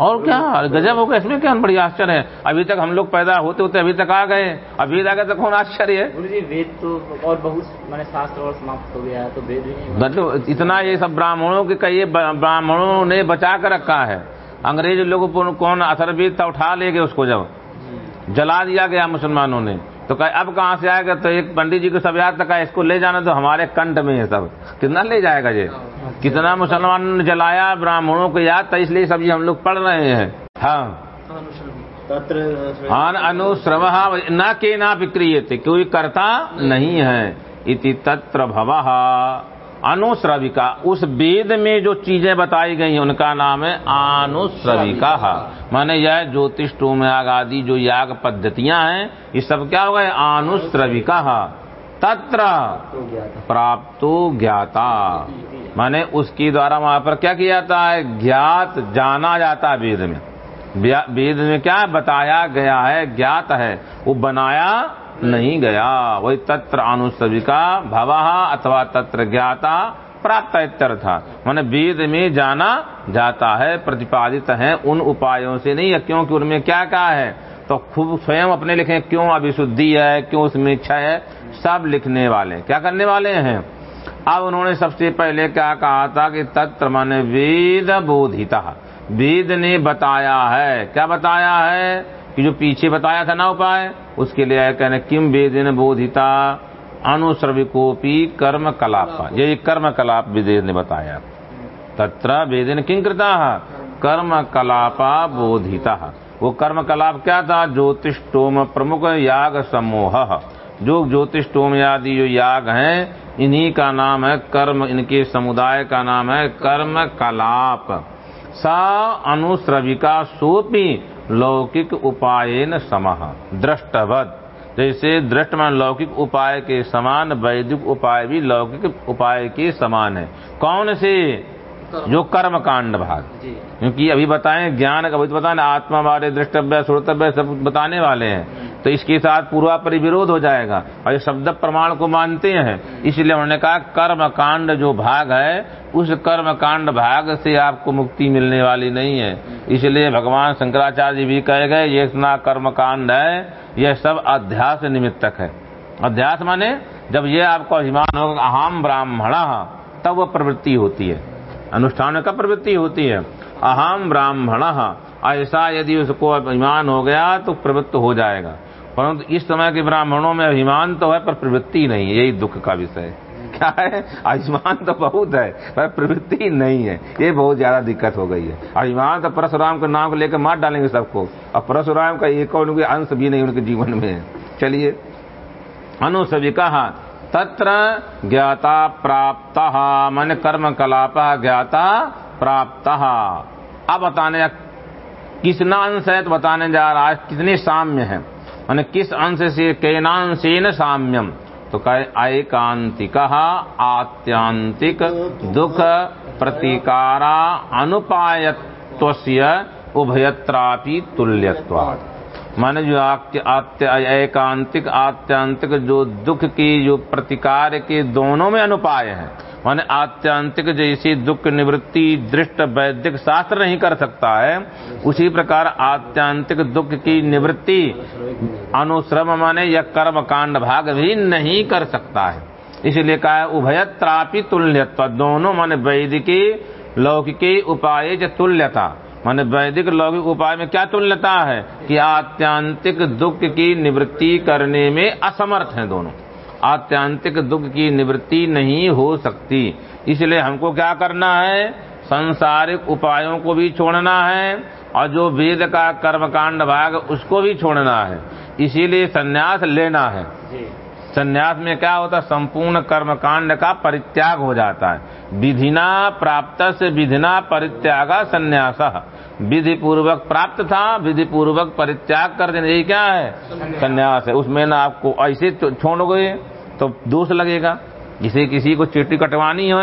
और क्या? गजब होगा इसमें क्या बड़ी आश्चर्य है? अभी तक हम लोग पैदा होते होते अभी तक आ गए। अभी तक आगे तो कौन आश्चर्य है? गुरु जी वेद तो और बहुत मैंने शास्त्र और समाप्त हो गया है तो वेद मतलब इतना ये सब ब्राह्मणों के कई ब्राह्मणों ने बचा कर रखा है। अंग्रेज़ लोगों को कौन अथर्वेद था उठा ले गए उसको जब? जला दिया गया मुसलमानों ने। तो कहे अब कहाँ से आएगा? तो एक पंडित जी को सब याद तक इसको ले जाना तो हमारे कंठ में है सब। कितना ले जाएगा ये? कितना मुसलमानों ने जलाया ब्राह्मणों को याद था इसलिए सब ये हम लोग पढ़ रहे हैं। हाँ। हाँ अनुश्रव न के ना विक्रियते कोई करता नहीं है। इति तत्र भव। अनुश्रविका उस वेद में जो चीज़ें बताई गई उनका नाम है अनुश्रविका माने यह ज्योतिष टोम याग आदि जो याग पद्धतियाँ हैं, ये सब क्या हो गए? अनुश्रविका तत्र प्राप्तो ज्ञाता। माने उसके द्वारा वहाँ पर क्या किया जाता है? ज्ञात जाना जाता है वेद में। वेद में क्या बताया गया है? ज्ञात है। वो बनाया नहीं गया। वही तत्र अनुसविका भवा अथवा तत्र ज्ञाता प्राप्त था। मैंने वेद में जाना जाता है, प्रतिपादित है उन उपायों से नहीं है क्योंकि उनमें क्या क्या है? तो खूब स्वयं अपने लिखे, क्यों अभिशुद्धि है, क्यों उसमें इच्छा है, सब लिखने वाले। क्या करने वाले हैं? अब उन्होंने सबसे पहले क्या कहा था कि तत्र मैंने वेद बोधिता। वेद ने बताया है। क्या बताया है? कि जो पीछे बताया था ना उपाय उसके लिए आया कहने किम वेद ने बोधिता अनुश्रविकोपी कर्म कलाप ये कर्म कलाप वेद ने बताया। तत्र वेदन किं कृता? कर्म कलापा बोधिता। वो कर्म कलाप क्या था? ज्योतिष टोम प्रमुख याग समूह। जो ज्योतिष टोम आदि जो याग हैं इन्हीं का नाम है कर्म इनके समुदाय का नाम है कर्म कलाप सा अनुश्रविका सोपी लौकिक उपायन समः। दृष्टवत। जैसे दृष्ट में लौकिक उपाय के समान वैदिक उपाय भी लौकिक उपाय के समान है। कौन से? जो कर्म कांड भाग क्योंकि अभी बताएँ ज्ञान का तो बताएँ आत्मा बारे दृष्टव्य श्रोतव्य सब बताने वाले हैं। तो इसके साथ पूर्वा परिविरोध हो जाएगा। और ये शब्द प्रमाण को मानते हैं। इसलिए उन्होंने कहा कर्म कांड जो भाग है, उस कर्म कांड भाग से आपको मुक्ति मिलने वाली नहीं है। इसलिए भगवान शंकराचार्य भी कहे गए, ये इतना कर्म कांड है यह सब अध्यास निमित्तक है। अध्यास माने, जब ये आपको अभिमान होगा अहम ब्राह्मण, तब वह प्रवृत्ति होती है। अनुष्ठान का प्रवृत्ति होती है। अहम ब्राह्मण, ऐसा यदि उसको अभिमान हो गया तो प्रवृत्त हो जाएगा। परंतु इस समय के ब्राह्मणों में अभिमान तो है, पर प्रवृत्ति नहीं है। यही दुख का विषय क्या है? अभिमान तो बहुत है, पर प्रवृत्ति नहीं है। ये बहुत ज़्यादा दिक्कत हो गई है। अभिमान तो परशुराम के नाम को लेकर मार डालेंगे सबको। और परशुराम का एक और उनके अंश भी नहीं, उनके जीवन में है। चलिए। अनुसविका तत्र ज्ञाता प्राप्त, मन कर्म कलाप ज्ञाता प्राप्त। अब बताने किसना अंश है तो बताने जा रहा है, कितने साम्य है। मैंने किस अंश से केनांशेन साम्यम? तो कहे ऐकांतिक आत्यांतिक दुख प्रतिकारा अनुपायत्वस्य उभयत्रापि तुल्यत्वात्। माने जो एकांतिक, आत्यांतिक, जो दुख की, जो प्रतिकार के दोनों में अनुपाय है। माने आत्यांतिक जैसी दुख निवृत्ति, दृष्ट वैदिक शास्त्र नहीं कर सकता है, उसी प्रकार आत्यांतिक दुख की निवृत्ति, अनुश्रम माने या कर्म कांड भाग भी नहीं कर सकता है। इसलिए कहा है, उभयत्रापि तुल्यत्व, दोनों माने वैदिकी, लौकिकी उपाय तुल्यता। माने वैदिक लौकिक उपाय में क्या तुल्यता है कि आत्यांतिक दुख की निवृत्ति करने में असमर्थ हैं दोनों। आत्यांतिक दुख की निवृत्ति नहीं हो सकती। इसलिए हमको क्या करना है? संसारिक उपायों को भी छोड़ना है और जो वेद का कर्मकांड भाग, उसको भी छोड़ना है। इसीलिए संन्यास लेना है। संन्यास में क्या होता है? संपूर्ण कर्मकांड का परित्याग हो जाता है। विधिना प्राप्त से विधिना परित्याग संन्यास। विधि पूर्वक प्राप्त था विधि पूर्वक परित्याग कर देना। यही क्या है? संन्यास। है। उसमें ना आपको ऐसे छोड़ोगे तो दोष लगेगा। जिसे किसी को चीटी कटवानी हो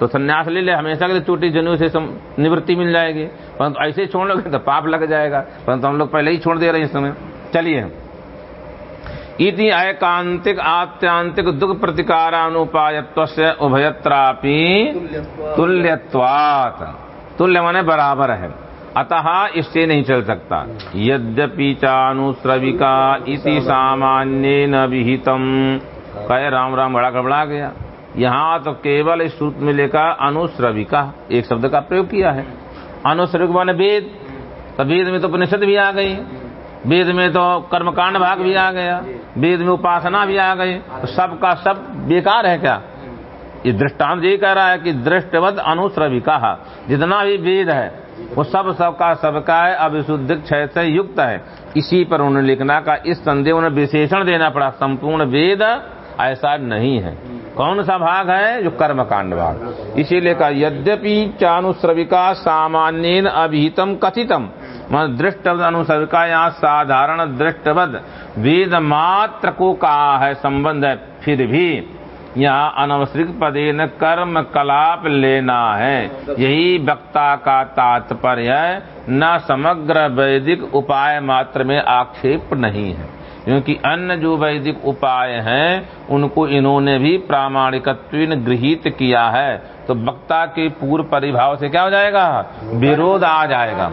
तो संन्यास ले ले। हमेशा के लिए चोटी जनु से निवृत्ति मिल जाएगी। परंतु ऐसे छोड़ लोगे तो पाप लग जाएगा। परंतु हम लोग पहले ही छोड़ दे रहे हैं इस समय। चलिए। इति एकांतिक आत्यांतिक दुख प्रतिकारानुपायत्व से उभयत्रापि तुल्यत्वात्। तुल्य माने बराबर है। अतः इससे नहीं चल सकता। यद्यपि चानुश्रविका इति सामान्य न विहितम। कहे राम राम बड़ा गड़बड़ा गया। यहाँ तो केवल इस सूत्र में लेकर अनुश्रविका एक शब्द का प्रयोग किया है। अनुश्रविक माने वेद। तो वेद में तो उपनिषद भी आ गई। वेद में तो कर्मकांड भाग भी आ गया वेद में उपासना भी आ गई तो सब का सब बेकार है क्या? ये दृष्टांत यही कह रहा है कि दृष्टवत अनुश्रविका जितना भी वेद है वो सब सबका सबका है अभिशुद्ध क्षय से युक्त है। इसी पर उन्हें लिखना का इस संदेह उन्हें विशेषण देना पड़ा संपूर्ण वेद ऐसा नहीं है। कौन सा भाग है? जो कर्म कांड भाग। इसीलिए कहा यद्यपि चानुश्रविका सामान्य अभिहितम कथितम। मतलब अनुसर का यहाँ साधारण दृष्टवद। वेद मात्र को कहा है संबंध है, फिर भी यहाँ अनवसृत पदे न कर्म कलाप लेना है। यही वक्ता का तात्पर्य है, न समग्र वैदिक उपाय मात्र में आक्षेप नहीं है। क्योंकि अन्य जो वैदिक उपाय हैं, उनको इन्होंने भी प्रामाणिकत्व गृहित किया है। तो वक्ता के पूर्व परिभाव से क्या हो जाएगा? विरोध आ जाएगा।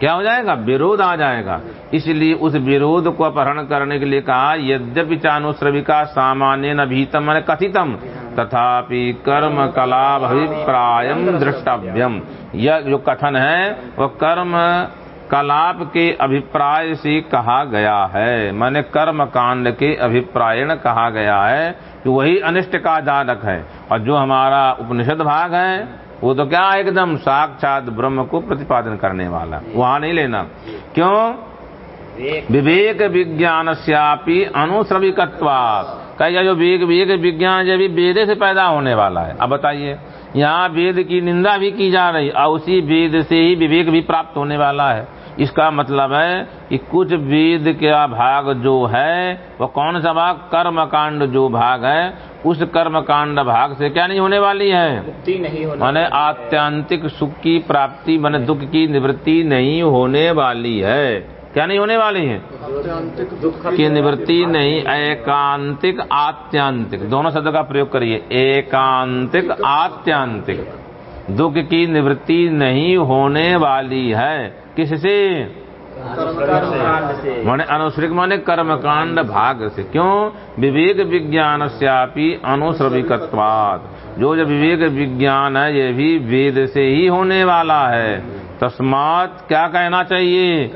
क्या हो जाएगा? विरोध आ जाएगा। इसलिए उस विरोध को अपहरण करने के लिए कहा, यद्यपि चानुश्रविका सामान्य नभीतम कथितम, तथापि कर्म कला अभिप्रायम दृष्टव्यम यह जो कथन है, वह कर्म कलाप के अभिप्राय से कहा गया है। माने कर्म कांड के अभिप्रायण कहा गया है कि वही अनिष्ट का दानक है। और जो हमारा उपनिषद भाग है, वो तो क्या एकदम साक्षात ब्रह्म को प्रतिपादन करने वाला वहाँ नहीं लेना। क्यों? विवेक विज्ञान श्यापी अनुश्रविकत्वा कहेगा जो वेग वेग विज्ञान जब वेद से पैदा होने वाला है। अब बताइए, यहाँ वेद की निंदा भी की जा रही, और उसी वेद से ही विवेक भी प्राप्त होने वाला है। इसका मतलब है कि कुछ वेद का भाग जो है वो कौन सा भाग? कर्म कांड जो भाग है उस कर्म कांड भाग से क्या नहीं होने वाली है? माने आत्यांतिक सुख की प्राप्ति माने दुख की निवृत्ति नहीं होने वाली है। क्या नहीं होने वाली है? दुख की निवृत्ति नहीं एकांतिक आत्यांतिक। दोनों शब्द का प्रयोग करिए। एकांतिक आत्यांतिक। दुख की निवृत्ति नहीं होने वाली है। किससे? माने से माने माने कर्मकांड भाग से। क्यों? विवेक विज्ञान श्यापी अनुश्रविकत्वाद जो जो विवेक विज्ञान है, ये भी वेद से ही होने वाला है। तस्मात क्या कहना चाहिए?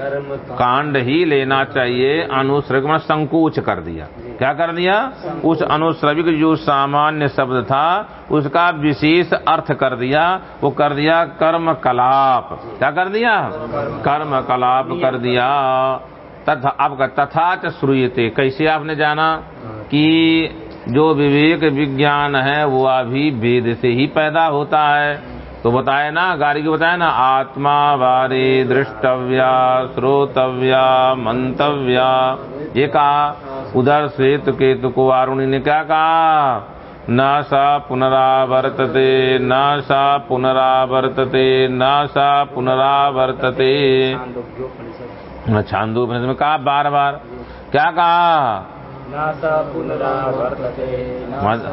कांड ही लेना चाहिए। अनुश्रविक में संकोच कर दिया। क्या कर दिया? उस अनुश्रविक जो सामान्य शब्द था उसका विशेष अर्थ कर दिया। वो कर दिया कर्म कलाप क्या कर दिया? कर्म कलाप कर दिया। तथा आपका तथा च श्रूयते। कैसे आपने जाना? कि जो विवेक विज्ञान है वो अभी वेद से ही पैदा होता है। तो बताए ना गारी की बताया ना आत्मा वारे दृष्टव्या श्रोतव्या मंतव्या। ये कहा उधर श्वेत केतु को वारुणी ने क्या कहा? न सा पुनरावर्तते न सा पुनरावर्तते न सा पुनरावर्तते। छांदो में कहा बार बार क्या कहा? पुनरावर्तते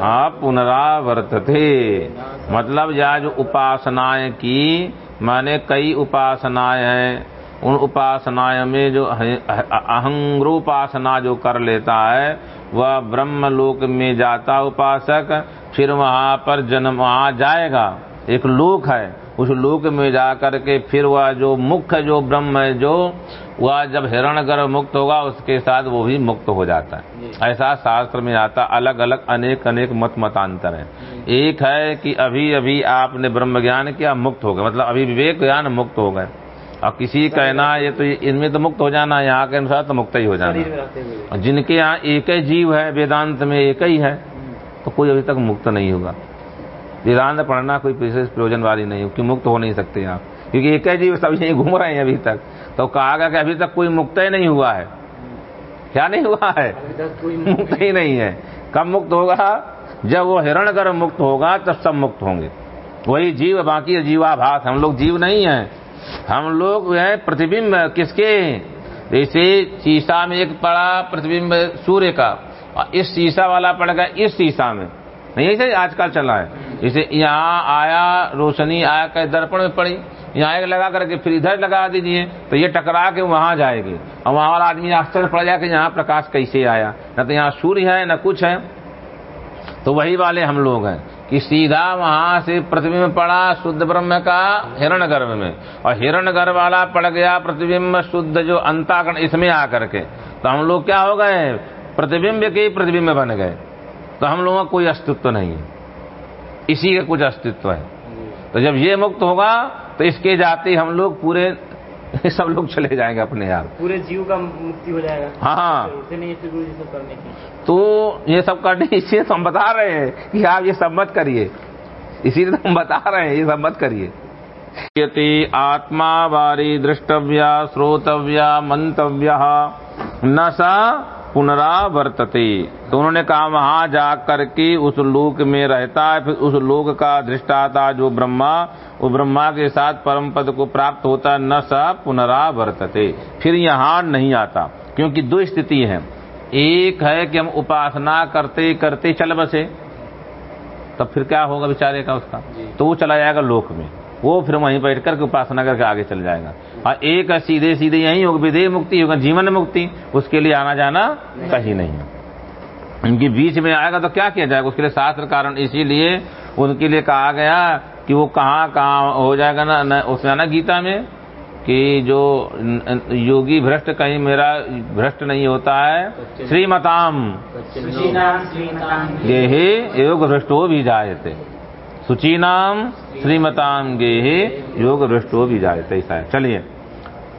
हाँ पुनरावर्तते। मतलब यह जो उपासनाएँ की, माने कई उपासनाएँ हैं। उन उपासनाएँ में जो अहंग्रोपासना जो कर लेता है, वह ब्रह्म लोक में जाता उपासक, फिर वहाँ पर जन्म वहाँ जाएगा। एक लोक है। उस लोक में जा करके फिर वह जो मुख्य जो ब्रह्म है जो, वह जब हिरण गर्भ मुक्त होगा, उसके साथ वो भी मुक्त हो जाता है। ऐसा शास्त्र में आता अलग अलग अनेक अनेक मत मतांतर है। एक है कि अभी अभी आपने ब्रह्म ज्ञान किया मुक्त हो गए मतलब अभी विवेक ज्ञान मुक्त हो गए। और किसी कहना ये तो इनमें तो मुक्त हो जाना यहाँ के अनुसार तो मुक्त ही हो जाना। जिनके यहाँ एक ही जीव है वेदांत में एक ही है तो कोई अभी तक मुक्त नहीं होगा। वेदांत पढ़ना कोई विशेष प्रयोजन वाली नहीं क्योंकि मुक्त हो नहीं सकते आप क्योंकि एक ही जीव सब यहीं घूम रहे हैं अभी तक। तो कहा गया कि अभी तक कोई मुक्त ही नहीं हुआ है। क्या नहीं हुआ है? मुक्त ही नहीं है। कब मुक्त होगा? जब वो हिरण कर मुक्त होगा, तब सब मुक्त होंगे। वही जीव, बाकी जीवाभास। हम लोग जीव नहीं है। हम लोग है प्रतिबिंब। किसके? जैसे शीशा में एक पड़ा प्रतिबिंब सूर्य का। और इस शीशा वाला पड़ गया इस शीशा में। नहीं, ऐसे आजकल चला है। जैसे यहाँ आया, रोशनी आया, कहीं दर्पण में पड़ी। यहाँ एक लगा करके फिर इधर लगा दीजिए तो ये टकरा के वहाँ जाएगी। और वहाँ वाला आदमी आश्चर्य पड़ जाए कि यहाँ प्रकाश कैसे आया। न तो यहाँ सूर्य है, न कुछ है। तो वही वाले हम लोग हैं कि सीधा वहाँ से प्रतिबिंब पड़ा शुद्ध ब्रह्म का हिरण गर्भ में। और हिरण गर्भ वाला पड़ गया प्रतिबिंब शुद्ध जो अंताकरण इसमें आकर के। तो हम लोग क्या हो गए? प्रतिबिंब के प्रतिबिंब बन गए। तो हम लोगों का कोई अस्तित्व नहीं है। इसी का कुछ अस्तित्व है। तो जब ये मुक्त होगा तो इसके जाते हम लोग पूरे सब लोग चले जाएँगे अपने आप। पूरे जीव का मुक्ति हो जाएगा। हाँ। नहीं जी सब करने की तो ये सब करने इसलिए तो हम बता रहे हैं कि आप ये सब मत करिए। इसीलिए तो हम बता रहे हैं ये सब मत करिए। यति आत्मा वारी द्रष्टव्या श्रोतव्या मंतव्य। न सा पुनरावर्तते। तो उन्होंने कहा वहाँ जा करके उस लोक में रहता है फिर उस लोक का दृष्टाता जो ब्रह्मा वो ब्रह्मा के साथ परम पद को प्राप्त होता न सा पुनरावर्तते। फिर यहाँ नहीं आता क्योंकि दो स्थिति है। एक है कि हम उपासना करते करते चल बसे तब फिर क्या होगा बेचारे का उसका। तो वो चला जाएगा लोक में। वो फिर वहीं बैठ करके उपासना करके आगे चल जाएगा। और एक सीधे सीधे यही होगा विधेय मुक्ति होगा जीवन मुक्ति उसके लिए आना जाना कहीं नहीं है। इनके बीच में आएगा तो क्या किया जाएगा? उसके लिए शास्त्र कारण इसीलिए उनके लिए कहा गया कि वो कहाँ कहाँ हो जाएगा ना, ना उसमें ना गीता में कि जो योगी भ्रष्ट कहीं मेरा भ्रष्ट नहीं होता है। श्रीमताम ये गेहे योग भ्रष्टो भी जायते। सुचीनाम श्रीमताम गेहे योग भ्रष्टो भी जायते ऐसा है चलिए।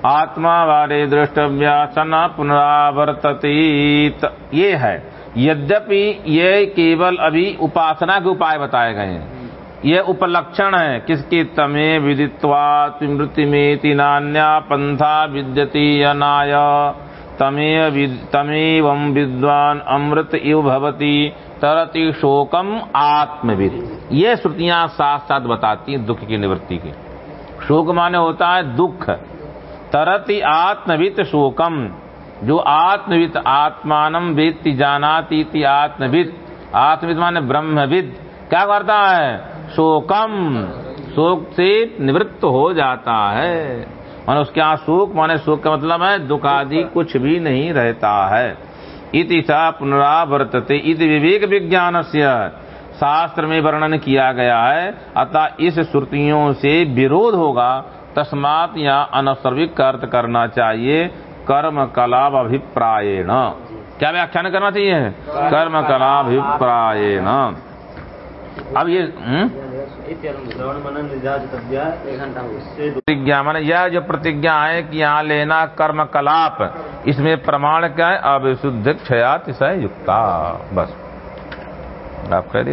आत्मा वारे द्रष्टव्या सना पुनरावर्ततीत। ये है, यद्यपि ये केवल अभी उपासना के उपाय बताए गए हैं। ये उपलक्षण है, किसकी तमे विदित्वा स्मृति में नान्या पंथा विद्यति अनाय। तमे तमेवं विद्वान अमृत इव भवति। तरति शोकम आत्मविद। ये श्रुतियाँ साथ साथ बताती हैं दुख की निवृत्ति की। शोक माने होता है दुख। तरति आत्मवित शोकम। जो आत्मविद आत्मान वेत्ति जानाती आत्मविद। आत्मविद माने ब्रह्मविद। क्या करता है? शोकम। शोक से निवृत्त हो जाता है। माने उसके यहाँ शोक माने शोक का मतलब है दुख आदि कुछ भी नहीं रहता है। इति सा पुनरावर्तते। इति विवेक विज्ञान शास्त्र में वर्णन किया गया है। अतः इस श्रुतियों से विरोध होगा। तस्मात या अनसर्विक अर्थ करना चाहिए। कर्म कलाभ अभिप्रायण क्या व्याख्यान करना चाहिए? कर्म कलाभिप्रायण। अब ये हम्म? प्रतिज्ञा, माने यह जो प्रतिज्ञा है कि यहाँ लेना कर्म कलाप। इसमें प्रमाण क्या है? अविशुद्ध क्षयातिशय युक्ता। बस। आप कह